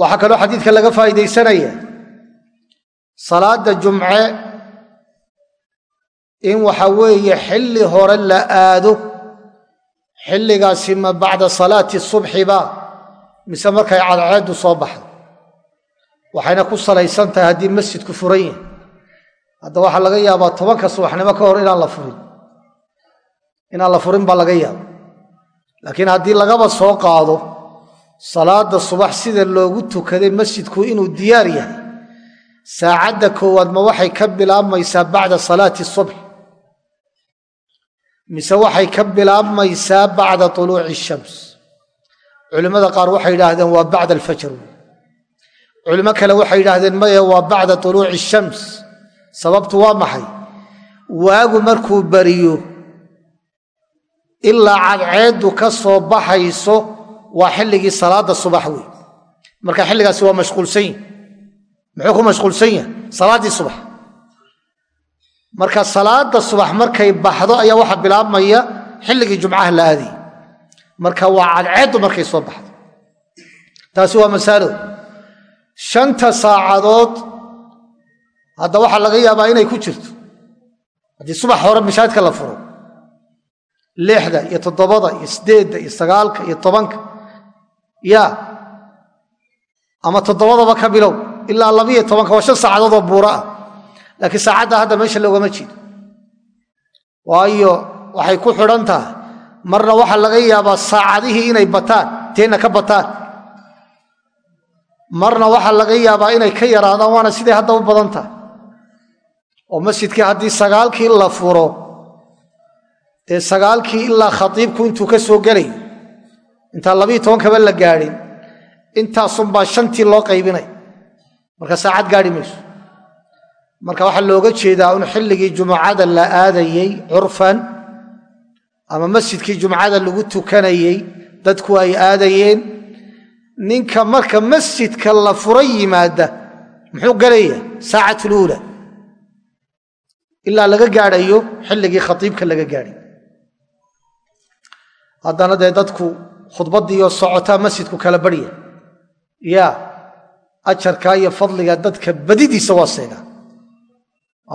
waxaa kaloo xadiidka laga faa'iidaysanaya salaada jumce in waxa weeye xilli hore la aado xilligaasi ma bacda salaati subxi ba mise markay cadceeddu soo baxdo. Waxayna ku salaysan tahay haddii masjidku furan yahay. Hadda waxaa laga yaabaa tobanka subaxnimo ka hor inaan la furin. Inaan la furin baa laga yaaba laakiin haddii lagaba soo qaado salaada subax sida loogu tukaday masjidku inuu diyaar yahay. Saacadda koowaad ma waxay ka bilaabmaysaa bacda salaati subx mise waxay ka bilaabmaysaa bacda tuluuci shams. Culimmada qaar waxay yidhaahdeen waa bacda alfajr. Culimo kale waxay yidhaahdeen maya waa bacda tuluuci shams. Sababtu waa maxay? Waagu markuu bariyo ilaa cadceeddu ka soo baxayso waa xilligii salaada subax wey marka xilligaasi waa mashquulsan yahi muxuu ku mashquulsan yahay? Salaaddii subax. Marka salaada subax markay baxdo ayaa waxaa bilaabmaya xilligii jumcaha la aadayy marka waa cadceeddu markay soo baxdo. Taasi waa masalo shanta saacadood hadda waxaa laga yaabaa inay ku jirto. Haddii subax hore mashaahidka la furo lixda iyo toddobada iyo siddeedda iyo sagaalka iyo tobanka ya. Ama toddobadaba ka bilow. Ilaa labiyo tobanka waa shan saacadood oo buuro ah. Laakiin saacadda hadda meesha loogama jeedo. Waayo waxay ku xidhan tahay marna waxaa laga yaabaa saacadihii inay bataan teenna ka bataan. Marna waxaa laga yaabaa inay ka yaraadaan waana siday hadda u badan tahay? Oo masjidkii haddii sagaalkii la furo dee sagaalkii ilaa khatiibku intuu ka soo gelayo intaan labiiyo tobankaba la gaadhin. Intaasunbaa shantii loo qaybinay. Marka saacad gaadhi mayso. Marka waxaa looga jeedaa un xilligii jumcada la aadayey curfan ama masjidkii jumcada lagu tukanayey dadku ay aadayeen ninka marka masjidka la fura yimaada muxuu galaya saacat luula ilaa laga gaadhayo xilligii khatiibka laga gaadhay haddana dee dadku khudbadiioo socotaa masjidku kala barya ya ajarkaa iyo fadliga dadka badidiisa waa siinaa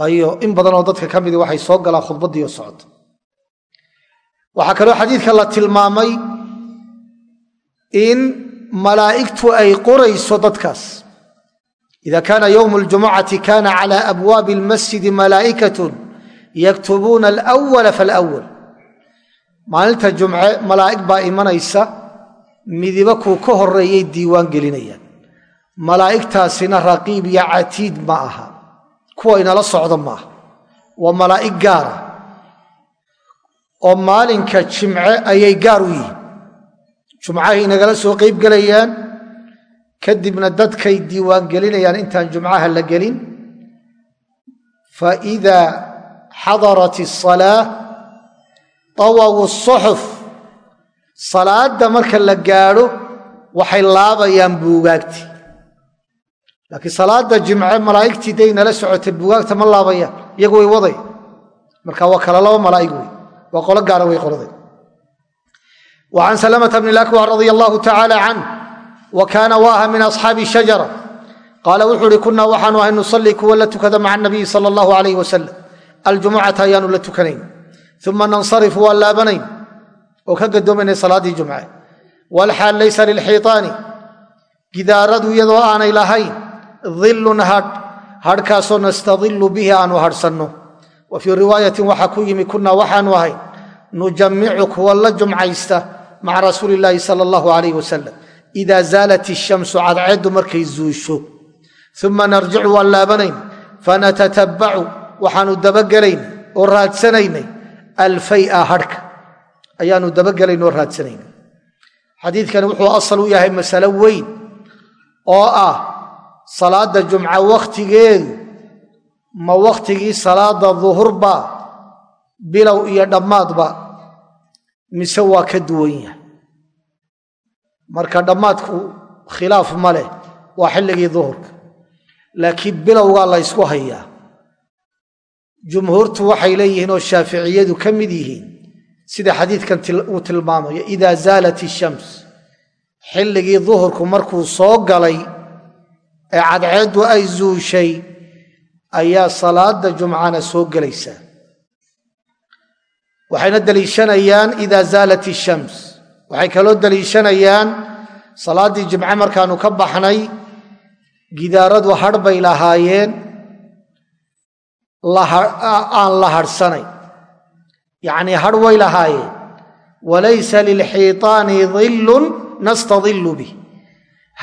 ayo in badanoo dadka ka midi waxay soo galaan khudbadiioo socota. Waxaa kaloo xadiidka la tilmaamay in malaa'igtu ay qorayso dadkaas. Ida kaana yowmu ljumucati kana cala abwaabi almasjidi malaa'ikatun yaktubuuna alwala falwal maalinta jumce malaa'ig baa imanaysa midiba kuu ka horreeyay diiwaan gelinayaan. Malaa'igtaasina raqiib iyo catiid ma aha. Kuwa inala socdo ma aha. Waa malaa'ig gaara ah. oo maalinka jimce ayay gaar u yihiin. Jumcahay inagala soo qaybgelayaan kadibna dadkay diiwaan gelinayaan intaan jumcaha la gelin. Fa idaa xadarat isalaa tawawu suxuf. Salaadda marka la gaadho waxay laabayaan buugaagti laakiin salaadda jimce malaa'igtii day nala socotay buugaagta ma laabayaan. Iyagu way waday. Marka waa kala laba malaa'ig wey. Waa qolo gaara way qoladay wa can salamata bni lakwar radia allaahu tacaala can wa kaana waaha min asxaabi shajara. Qaala wuxuu uhi kunaa waxaanu ahay nusallii kuwa la tukada maca anabiyi sala allahu alayh wasalam aljumucata ayaanu la tukanayn uma nansarifu waan laabanayn oo ka gadoomaynay salaaddii jumce walxaal laysa lilxiitaani gidaaradu iyadoo aanay lahayn dilun hadh hadhkaasoo nastadilu bihi aanu hadhsanno wa fii riwaayatin waxaa ku yimi kunaa waxaanu ahay nujamicu kuwa la jumcaysta maca rasuuli illaahi sala allahu alayh wasalam ida zaalat ishamsu cadceeddu markay zuusho uma narjicu waan laabanayn fanatatabacu waxaanu dabagelayn oo raadsanaynay alfaya hadhka ayaanu dabagelayn oo raadsanaynay xadiidkani wuxuu asal u yahay masalo weyn oo ah salaadda jumca wakhtigeedu ma wakhtigii salaada duhurba bilow iyo dhammaadba mise waa ka duwan yahay marka dhammaadku khilaaf ma leh waa xilligii duhurka laakiin bilowgaa la ysku hayaa jumhuurtu waxay leeyihiin oo shaaficiyadu ka mid yihiin sida xadiidkan uu tilmaamayo idaa zaalat ishams xilligii duhurku markuu soo galay ee cadceeddu ay zuushay ayaa salaada jumcana soo gelaysaa. Waxayna daliishanayaan idaa zaalat ishams waxay kaloo daliishanayaan salaaddii jimce markaanu ka baxnay gidaaradu hadh bay lahaayeen aan la hadhsanayn yacnii hadh way lahaayeen walaysa lilxiitaani dillun nastadillu bih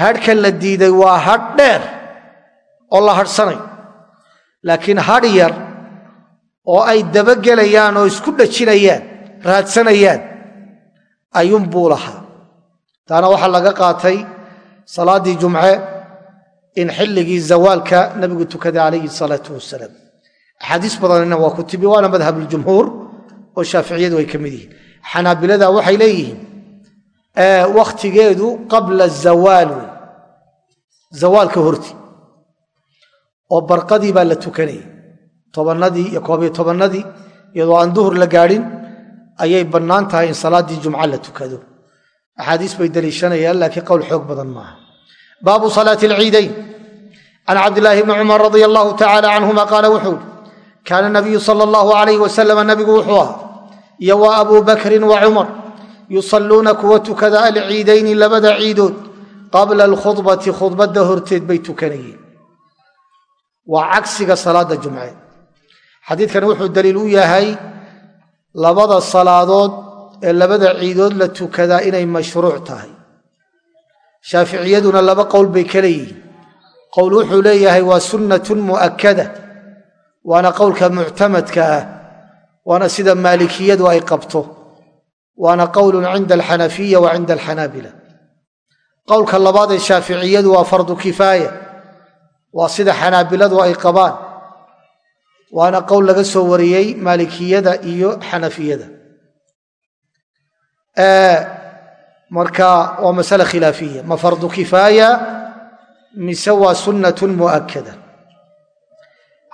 hadhka la diiday waa hadh dheer oo la hadhsanayn laakiin hadh yar oo ay dabagelayaan oo isku dhajinayaan raadsanayaan ayuunbuu lahaa. Taana waxaa laga qaatay salaaddii jumce in xilligii zawaalka nabigu tukaday calayhi salaatu wasalaam axaadiis badanina waa ku timi waana madhabuljumhuur oo shaaficiyadu ay ka mid yihiin. Xanaabilada waxay leeyihiin wakhtigeedu qabla zawaal wey zawaalka horti oo barqadii baa la tukanayay. Tobannadii iyo koobiyo tobannadii iyadoo aan duhur la gaadhin ayay bannaan tahay in salaaddii jumca la tukado. Axaadiis bay daliishanayaan laakiin qowl xoog badan maaha. Baabu salaati alciidayn. Can cabdilaahi bni cumar radia allahu tacaala canhuma qaala wuxuu kaana nabiyu sala allahu alayh wasalama nabigu wuxuu ahaa iyo wa abuu bakrin wa cumar yusalluuna kuwa tukada alciidayni labada ciidood qabla alkhudbati khudbadda horteed bay tukanayeen waa cagsiga salaadda jumceed xadiidkan wuxuu daliil u yahay labada salaadood ee labada ciidood la tukadaa inay mashruuc tahay shaaficiyaduna laba qowl bay ka leeyihiin qowl wuxuu leeyahay waa sunnatun mu'akkada waana qowlka muctamadka ah waana sida maalikiyadu ay qabto waana qowlun cinda alxanafiya wa cinda alxanaabila. Qowlka labaad ee shaaficiyadu waa fardu kifaaya waa sida xanaabiladu ay qabaan waana qowl laga soo wariyey maalikiyada iyo xanafiyada. Marka waa masale khilaafiya ma fardu kifaaya mise waa sunnatun mu'akkada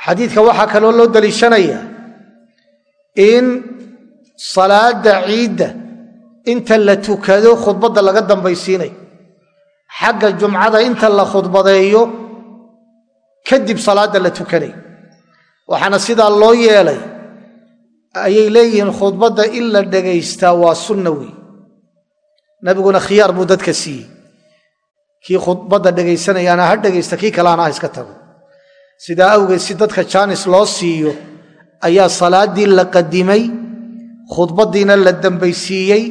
xadiidka waxaa kaloo loo daliishanaya in salaada ciidda inta la tukado khudbadda laga dambaysiinayo xagga jumcada inta la khudbadeeyo kadib salaadda la tukanayo waxaana sidaa loo yeelay ayay leeyihiin khudbadda in la dhagaystaa waa sunna wey nabiguna khiyaar buu dadka siiyey. Kii khudbadda dhegaysanayaana ha dhegaysta kii kalaana ha iska tago sidaa awgeed si dadka jaanis loo siiyo ayaa salaaddii la qadimay khudbaddiina la dambaysiiyey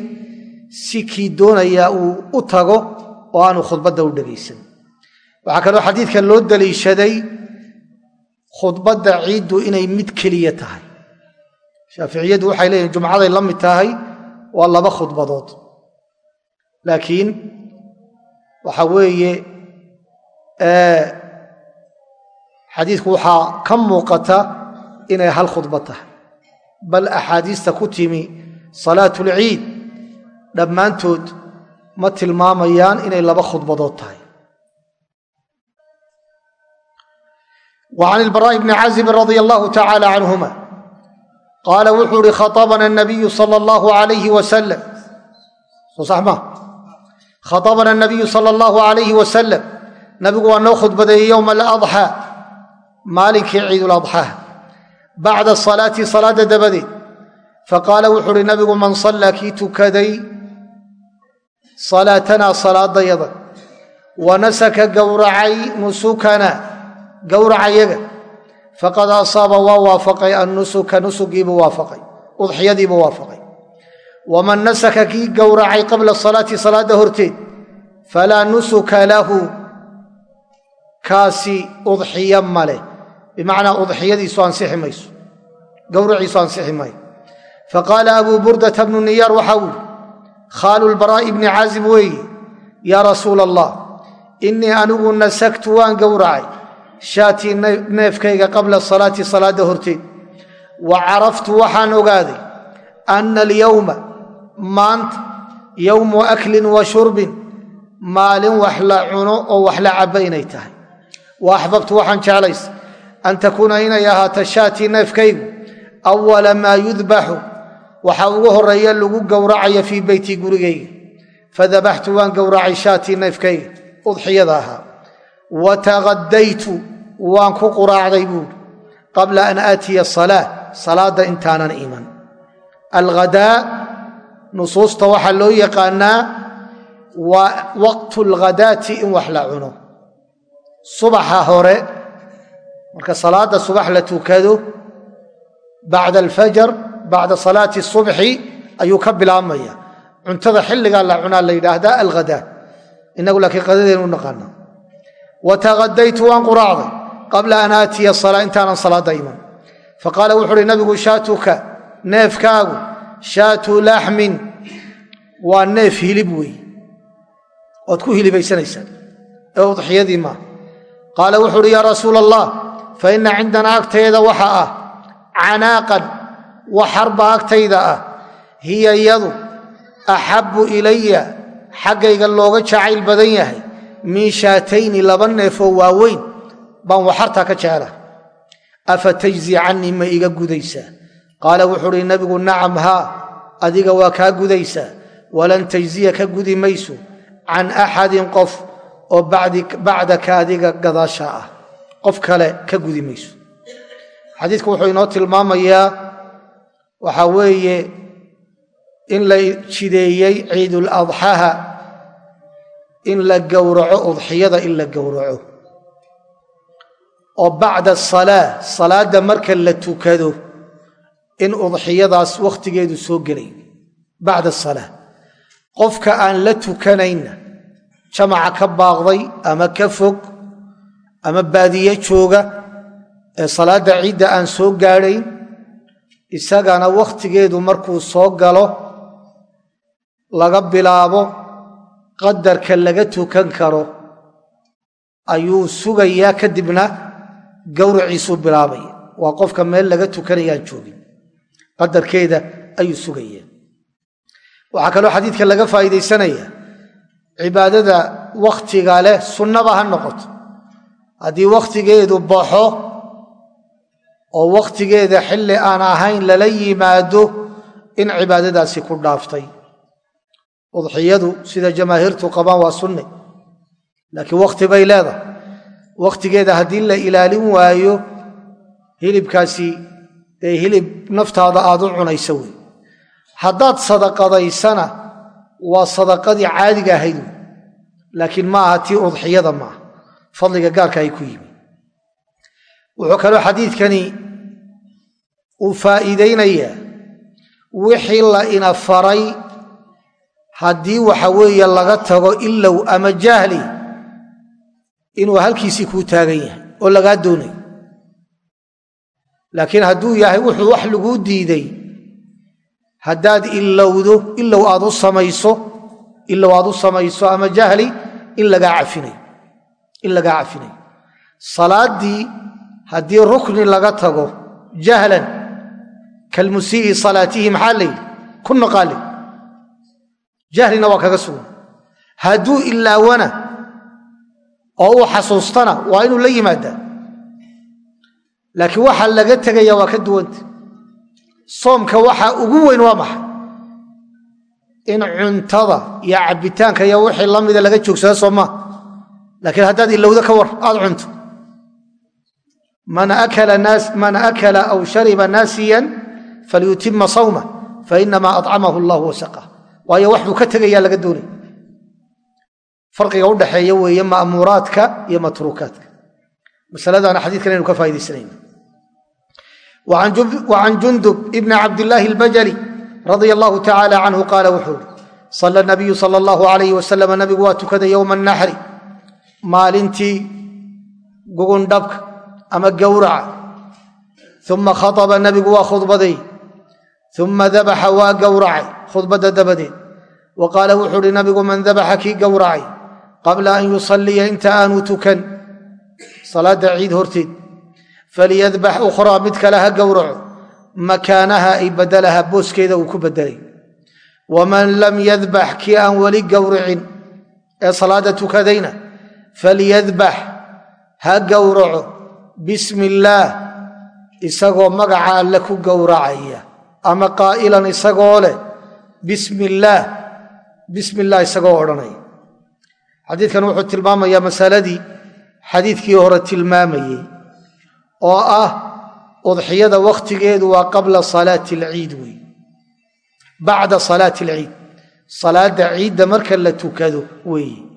si kii doonayaa uu u tago oo aanu khudbadda u dhegaysan waxaa kaloo xadiidka loo daliishaday khudbadda ciiddu inay mid keliya tahay. Shaaficiyaddu waxay leeyihiin jumcaday la mid tahay waa laba khudbadood. Laakiin waxa weeye xadiidku waxaa ka muuqata inay hal khudba tahay. Bal axaadiista ku timi salaatulciid dhammaantood ma tilmaamayaan inay laba khudbadood tahay. Wa can ilbaraa'i bni caazibin radia allahu tacaala canhuma qaala wuxuu uhi khaabana nabiyu sala allahu alayhi wasalam soo sax ma? Khaabana anabiyu sala allahu alayhi wasalam nabigu waa noo khudbadeeyey yowma maalinkii ciiduladxaa bacda salaati salaadda dabadeed faqaala wuxuu uhi nabigu man sallaa kii tukaday salaatanaa salaadayada wa nasaka gowracay nusukana gowracayaga faqad asaaba waa waafaqay annusuka nusugiibuu waafaqay udxiyadiibuu waafaqay. Waman nasaka kii gowracay qabla salaati salaadda horteed falaa nusuka lahu kaasi udxiyo maleh bimacnaa udxiyadiisu ansixi mayso gowraciisu ansixi maayo faqaala abuu burdata bnu niyaar waxaa uu yihi khaalu lbaraa'i bni caazib weeye yaa rasuula allah innii anigu nasaktu waan gowracay shaatii neefkayga qabla salaati salaadda horteed wa caraftu waxaan ogaaday anna alyowma maanta yowmu aklin wa shurbin maalin wax la cuno oo wax la cabba inay tahay wa waxaan jeclaysa an takuuna inay ahaato shaatii neefkaygu awala maa yudbaxu waxa ugu horreeya lagu gowracaya fii beyti gurigayga fadabaxtu waan gowracay shaatii neefkayga udxiyada ahaa wa taqadaytu waan ku quraacday buuri qabla an aatiya salaa salaadda intaanan iman alghadaa nusuusta waxaa loo yaqaanaa waa waqtu alghadaati in wax la cuno subaxa hore marka salaadda subax la tukado bacda alfajar bacda salaati subxi ayuu ka bilaabmaya. Cuntada xilligaa la cunaa la yidhaahdaa alghadaa. Inagu laakiin qadadeenu naqaana wa waan quraacday qabla an aatiya salaa intaanan salaadda iman. Faqaala wuxu uhi nabigu shaatuka neefkaagu shaatu laxmin waa neef hilib weeye ood ku hilibaysanaysaan. Ee udxiyadii maa. Qaala wuxu uhi yaa rasuula allah fa inna cindanaa agteeda waxa ah canaaqan waxarba agtayda ah. Hiya yadu axabbu ilaya xaggayga looga jacayl badan yahay. Min shaatayni laba neefoo waaweyn baan waxartaa ka jecla. Afa tajzi cannii ma iga gudaysaa qaala wuxuu uhi nabigu nacam haa adiga waa kaa gudaysaa walan tajziya ka gudi mayso can axadin qof oo bacdaka adiga gadaasha ah qof kale ka gudi mayso. Xadiidku wuxuu inoo tilmaamayaa waxaa weeye in la jideeyey ciiduladxaha in la gowraco udxiyada in la gowraco. Oo bacda salaa salaadda marka la tukado in udxiyadaas wakhtigeedu soo gelay. Bacda salaa. Qofka aan la tukanayna jamaca ka baaqday ama ka fog ama baadiye jooga ee salaadda ciidda aan soo gaadhayn isagana wakhtigeedu markuu soo galo laga bilaabo qadarka laga tukan karo ayuu sugayaa kadibna gowraciisuu bilaabaya. Waa qofka meel laga tukanayaan joogin. Qadarkeeda ayuu sugayaa. Waxaa kaloo xadiidka laga faa'iidaysanaya cibaadada wakhtiga leh sunnaba ha noqoto haddii wakhtigeedu baxo oo wakhtigeeda xilli aan ahayn lala yimaado in cibaadadaasi ku dhaaftay. Udxiyadu sida jamaahiirtu qabaan waa sunne. Laakiin wakhti bay leedahay. Wakhtigeeda haddii la ilaalin waayo hilibkaasi dee hilib naftaada aad u cunaysa wey. Haddaad sadaqadaysana waa sadaqadii caadiga ahayd wey. Laakiin ma aha tii udxiyada maaha fadliga gaarka ay ku yimi. Wuxuu kaloo xadiidkani uu faa'iidaynayaa wixii la ina faray haddii waxa weeye laga tago ilow ama jahli inuu halkiisii kuu taagan yahay oo lagaa doonayo. Laakiin hadduu yahay wuxuu wax laguu diiday haddaad ilowdo ilow aad u samayso ilow aad u samayso ama jahli in lagaa cafinayo in lagaa cafinayo salaaddii haddii rukni laga tago jahlan kalmusii'i salaatihi maxaa la yidhi? Ku naqaali jahlina waa kaga sugan. Hadduu ilaawana oo uu xasuustana waa inuu la yimaadaa laakiin waxaa laga tegaya waa ka duwanta. Soomka waxaa ugu weyn waa maxay? In cuntada iyo cabbitaanka iyo wixii la mida laga joogsada soo maa laakiin haddaad ilowdo ka war aad cunto man akala aw shariba naasiyan falyutima sawma fainamaa acamahu allahu wasaqah waayo wax buu ka tegayaa laga doonay farqiga udhaxeeya weeye ma'muuraadka iyo matruukaadka masaladaana xadiidkan aynu ka faa'idaysanayna وعن جندب بن عبد الله البجلي رضي الله تعالى عنه قال wuxuu ui صلى النبي صلى الله عليه وسلم nabigu waa tukaday yowma الnaxri maalintii gugundhabka ama gowraca uma khaaba nabigu waa khudbaday. Uma dabaxa waa gawracay khudbadda dabadeed. Wa qaala wuxuu uhi nabigu man dabaxa kii gowracay qabla an yusaliya inta aanu tukan. Salaadda ciid horteed. Falyadbax ukhraa mid kale ha gowraco makaanaha ay badalaha booskeeda uu ku bedelay. Waman lam yadbax kii aan weli gowricin ee salaadda tukadayna falyadbax ha gowraco. Bismi illaah isagoo magaca alle ku gowracaya. Ama qaa'ilan isagoo leh bismi illaah bismi illaah isagoo odhanaya xadiidkan wuxuu tilmaamayaa masaladii xadiidkii hore tilmaamayey oo ah udxiyada wakhtigeedu waa qabla salaati alciid wey. Bacda salaati alciid salaadda ciidda marka la tukado weeye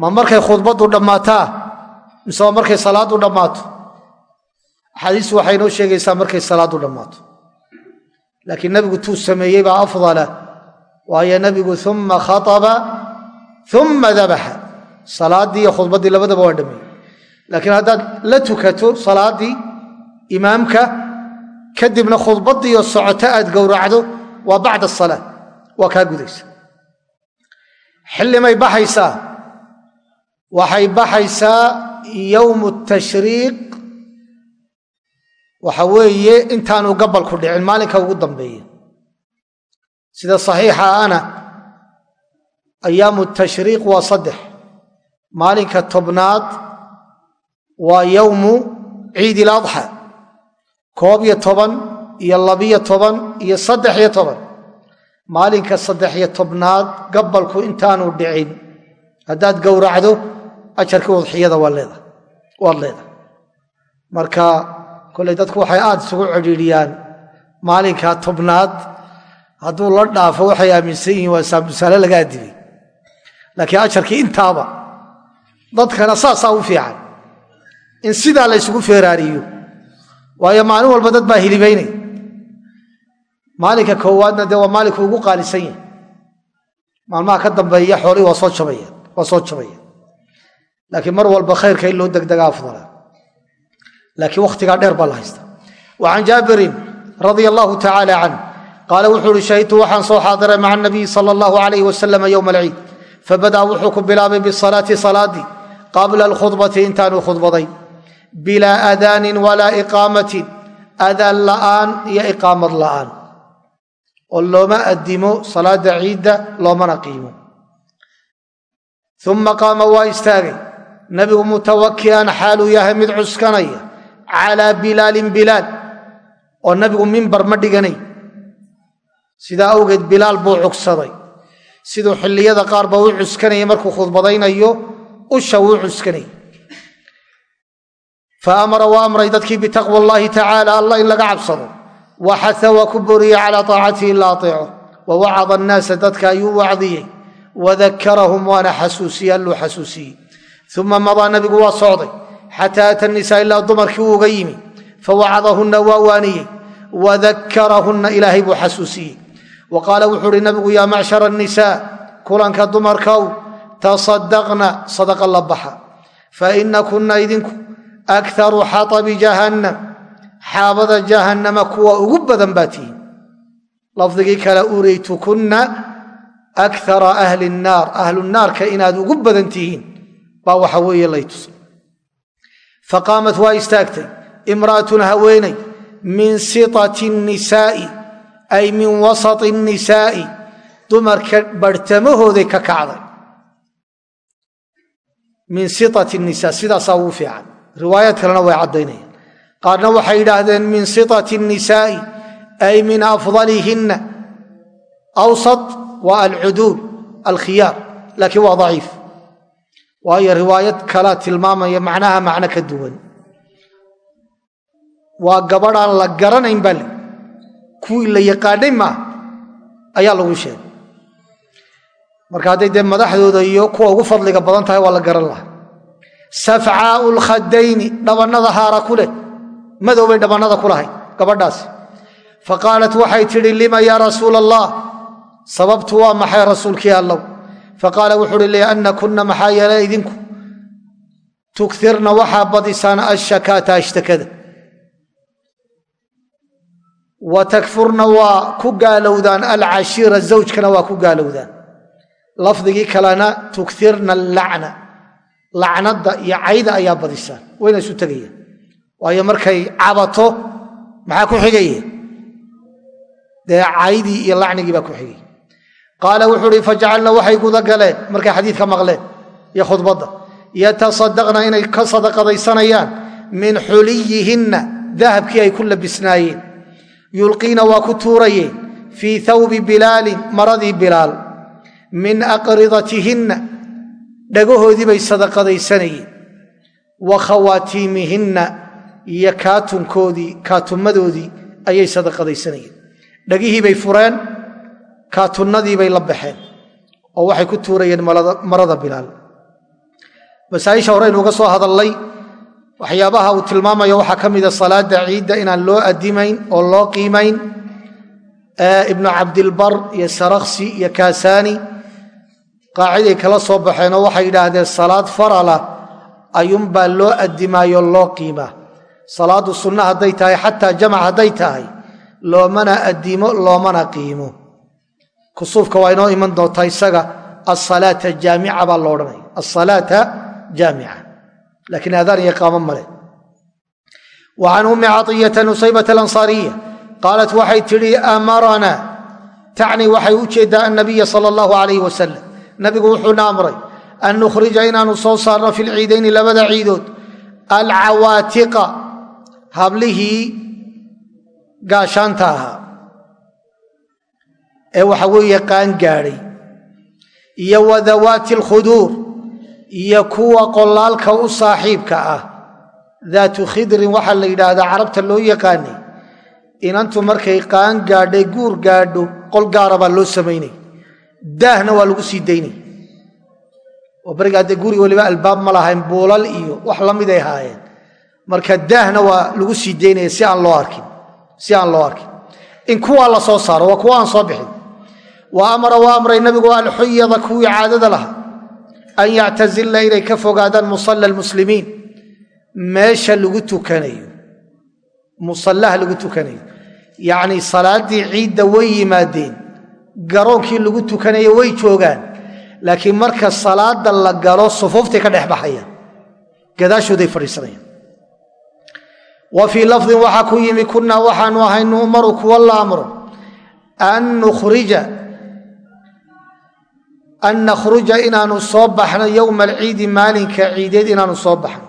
ma markay khudbaddu dhammaataa? Mise waa markay salaaddu dhammaato? Axaadiistu waxay noo sheegaysaa markay salaaddu dhammaato. Laakiin nebigu tuu sameeyey baa afdala. Waayo nebigu uma khaطaba uma dabaxa salaaddii iyo khudbaddii labadaba waa dhameeyey laakiin haddaad la tukato salaaddii imaamka kadibna khudbaddiiyo socoto aad gowracdo waa bacda asalaa waa kaa gudaysa. Xillimay baxaysaa waxay baxaysaa yowmu tashriiq. Waxa weeye intaanu gabalku dhicin maalinka ugu dambeeya sida saxiixa ana ayaamu tashriiq waa saddex. Maalinka tobnaad waa yowmu ciid iladxa koob iyo toban iyo labiyo toban iyo saddex iyo toban. Maalinka saddex iyo tobnaad gabalku intaanu dhicin. Haddaad gowracdo ajarkii udxiyada waad leedahay marka koley dadku waxay aad isugu cedhiidhiyaan maalinka tobnaad hadduu la dhaafo waxay aaminsan yihiin waa saambusaale laga adibay laakiin ajarkii intaaba dadkana saasaa u fiican. In sidaa la ysugu feeraariyo waayo maalin walba dad baa hilibaynaya maalinka koowaadna dee waa maalinka ugu qaalisan yahay. Maalmaha ka dambeeya xoolihii waa soo jabayaan waa soo jabayaan laakiin mar walba khayrka in loo degdegaa afdala. Laakiin wakhtigaa dheer baa la haysta wa jaabirin radia allahu tacaala canh qaala wuxuu uhi shahidtu waxaan soo xaadiray maca anabiyi sala allahu alayh wasalama yowma alciid. Fabada'a wuxuu ku bilaabay bisalaati salaadii qabla alkhudbati intaanu khudbaday. Bilaa aadaanin walaa iqaamatin adaan la'aan iyo iqaamad la'aan. Oo looma addimo salaada ciidda loomana qiimo. Uma qaama waa istaagay nabigu mutawaki'an xaaluu yahay mid cuskanaya calaa bilaalin bilaal oo nabigu mimbar ma dhiganay. Sidaa awgeed bilaal buu cugsaday. Siduu xilliyada qaarba u cuskanayay markuu khudbadaynayo usha wuu cuskanayay. Fa amara waa amray dadkii bitaqwa allaahi tacaala allah in laga cabsado. Waxaa waa ku boriyey calaa taacatihi la ateeco wa wacada dadka ayuu wacdiyey. Wadakarahum waana xasuusiye alluu xasuusiyey uma madaa nabigu waa socday xataa ata nisaa ilaa dumarkii uu uga yimi fawacadahunna waa waaniyey wadakarahunna ilaahay buu xasuusiyey wa qaala wuxuu uhi nabigu yaa macshara nisaa kulanka dumarkow tasadaqna sadaqa la baxa faina kunna idinku akharu xaabi jahannam xaabada jahannama kuwa ugu badan baa tihiin lafdigii kale tihiin baa waxa weeye lay tusay. Faqaamat waa istaagtay imra'atun haweeney min sitati nisaa'i ay min wasati nisaa'i dumarka barhtamahooday ka kacday. Min siati nisa sidaasaa ugu fiican. Riwaayaad kalena way caddaynayaan. Qaarna waxay yidhaahdeen min siati nisaa'i ay min afdalihinna. Awsat waa alcuduul alkhiyaar laakiin waa daciif waayo riwaayad kalaa tilmaamaya macnaha macno ka duwan. Waa gabadhaan la garanayn baa kuwii la yaqaanay maa ayaa lagu sheegay. Marka hadday dee madaxdooda iyo kuwa ugu fadliga badan tahay waa la garan laha safcaau lkhadayni dhabannada haara ku leh. Madow bay dhabannada ku lahay gabadhaasi fa waxay tidhi lima yaa rasuula allah sababtu waa maxay rasuulkii allow faqaala wuxu uhi lianna kunna maxaa yeelay idinku tukirna waxaa badisaan ashakaata ashtakada wa takfurna waa ku gaalowdaan alcashiira zawjkana waa ku gaalowdaan lafdigii kalena tukirna lacna lacnada iyo cayda ayaa badisaan wayna isu tegayaan waayo markay cabato maxaa ku xigaya dee caydii iyo lacnigii baa ku xigay qaala wuxuu uhi fajacalna waxay guda galeen markay xadiidka maqleen iyo khudbadda. Yatasadaqna inay ka sadaqadaysanayaan min xuliyihinna dahabkii ay ku labisnaayeen. Yulqiina waa ku tuurayeen fii thawbi bilaalin maradii bilaal. Min aqridatihinna dhagahoodii bay sadaqadaysanayeen. Wa khawaatiimihinna iyo kaatunkoodii kaatummadoodii ayay sadaqadaysanayeen. Dhagihii bay fureen kaatunnadii bay la baxeen oo waxay ku tuurayeen marada bilaal. Masaaisha hore inuuga soo hadallay waxyaabaha uu tilmaamayo waxaa ka mida salaada ciidda inaan loo adimayn oo loo qiimayn ibnu cabdilbar iyo sarakhsi iyo kaasaani. Qaaciday kala soo baxeenoo waxay yidhaahdeen salaad farala ayuunbaa loo addimaayo loo qiimaa salaadu sunna hadday tahay xataa jamac hadday tahay loomana addimo loomana qiimo kusuufka waa inoo iman doontaa isaga asalaata jaamica baa lo odhanaya. Asalaata jaamica laakiin aadaan iyo qaamo male wa can ummi caطiyata nusaybata alansaariya qaalat waxay tidhi amarana. Tacni waxay u jeeddaa annabiya sala allahu alayh wasalam nabigu wuxuuna amray an nukhrija inaanu soo saarno fi lciidayni labada ciidood. Alcawaatiqa hablihii gaashaanta ahaa ee waxa weeye qaan gaadhay iyo wadawaati alkhuduur iyo kuwa qolaalka u saaxiibka ah. Daatu khidrin waxaa la yidhaahdaa carabta loo yaqaanay inantu markay qaan gaadhay guur gaadho qol gaara baa loo samaynay. Daahna waa lagu sii daynay. Oo berigaa dee guri waliba albaab ma lahayn buulal iyo wax la miday haayeen. Marka daahna waa lagu sii daynaya si aan loo arkin in kuwaa la soo saaro waa kuwa aan soo bixin wa amara waa amray nabigu alxuyada kuwii caadada lahaa an yactazilna inay ka fogaadaan musalla almuslimiin meesha lagu tukanayo musallaha lagu tukanayo yacnii salaaddii ciidda way yimaadeen garoonkii lagu tukanayo way joogaan laakiin marka salaada la galo sufuuftay ka dhex baxayaan gadaashooday fadhiisanayaan wa fii lafdin waxaa ku yimi kunnaa waxaanu ahay nu'maru kuwa la an nakhruja inaanu soo baxno yowma alciidi maalinka ciideed inaanu soo baxno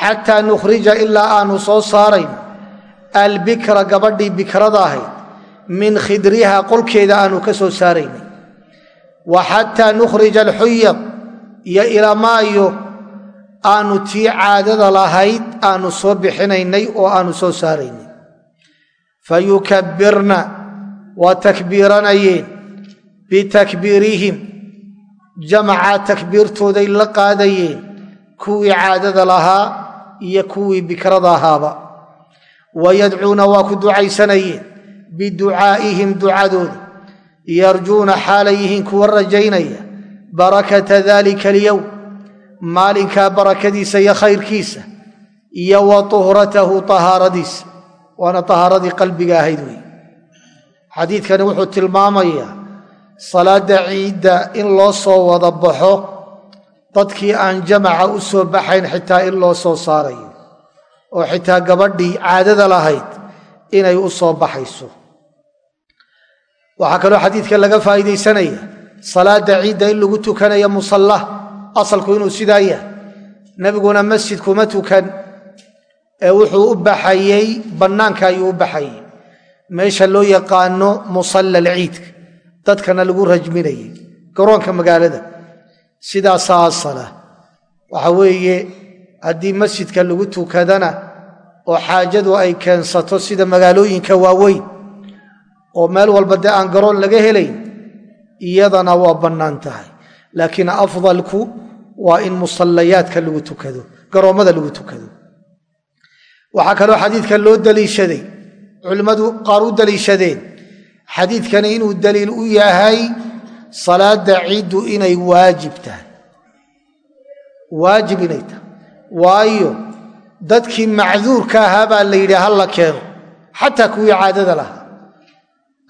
xataa nukhrija ilaa aanu soo saarayno albikra gabadhii bikrada ahayd min khidriha qolkeeda aanu ka soo saaraynay wa xataa nukhrija alxuyad iyo ilamaayo aanu tii caadada lahayd aanu soo bixinaynay oo aanu soo saaraynay fayukabbirna waa takbiiranayeen bitakbiirihim jamaca takbiirtooday la qaadayeen kuwii caadada lahaa iyo kuwii bikrada ahaaba. Wayadcuuna waa ku ducaysanayeen biducaa'ihim ducadooda yarjuuna xaalay yihiin kuwa rajaynaya barakata dalika alyowm maalinkaa barakadiisa iyo khayrkiisa iyo wa tuhratahu tahaaradiisa waana tahaaradii qalbiga ahayd wey xadiidkani wuxuu tilmaamayaa salaadda ciidda in loo soo wada baxo dadkii aan jamaca u soo baxayn xitaa in loo soo saarayo oo xitaa gabadhii caadada lahayd inay u soo baxayso. Waxaa kaloo xadiidka laga faa'iidaysanaya salaadda ciidda in lagu tukanaya musalla asalku inuu sidaa yahay nebiguna masjid kuma tukan ee wuxuu u baxayey bannaanka ayuu u baxayey meesha loo yaqaano musalla alciidka dadkana lagu rajminayey garoonka magaalada sidaasaa asala waxa weeye haddii masjidka lagu tukadana oo xaajadu ay keensato sida magaalooyinka waaweyn oo meel walba dee aan garoon laga helayn iyadana waa bannaan tahay. Laakiin afdalku waa in musallayaadka lagu tukado garoommada lagu tukado. Waxaa kaloo xadiidka loo daliishaday culimmadu qaar u daliishadeen xadiidkani inuu daliil u yahay salaadda ciiddu inay waajib tahay. Waajib inay tahay. Waayo dadkii macduurka ahaa baa la yidhi ha la keeno. Xataa kuwii caadada lahaa.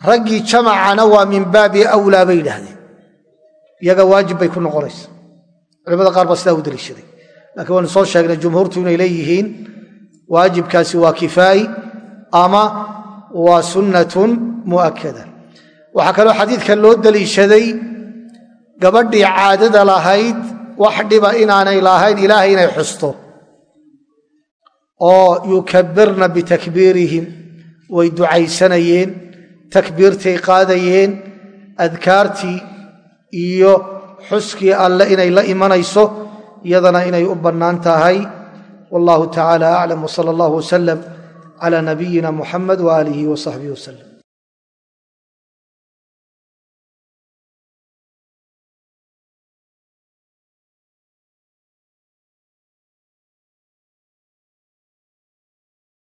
Raggii jamacana waa min baabi awlaa bay yidhaahdeen. Iyaga waajib bay ku noqonaysa culimada qaar baa sidaa u daliishaday. Lakiin waynu soo sheegnay jumhuurtu inay leeyihiin waajibkaasi waa kifaayi ama waa sunnatun mu'akada waxaa kaloo xadiidka loo daliishaday gabadhii caadada lahayd wax dhiba inaanay lahayn ilaahay inay xusto. Oo yukabirna bitakbiirihim way ducaysanayeen takbiirtay qaadayeen adkaartii iyo xuskii alle inay la imanayso iyadana inay u bannaan tahay wallahu tacaala aclam wsala allahu wasalam nabiyina muxamed waaalihi wa saxbihi wasalam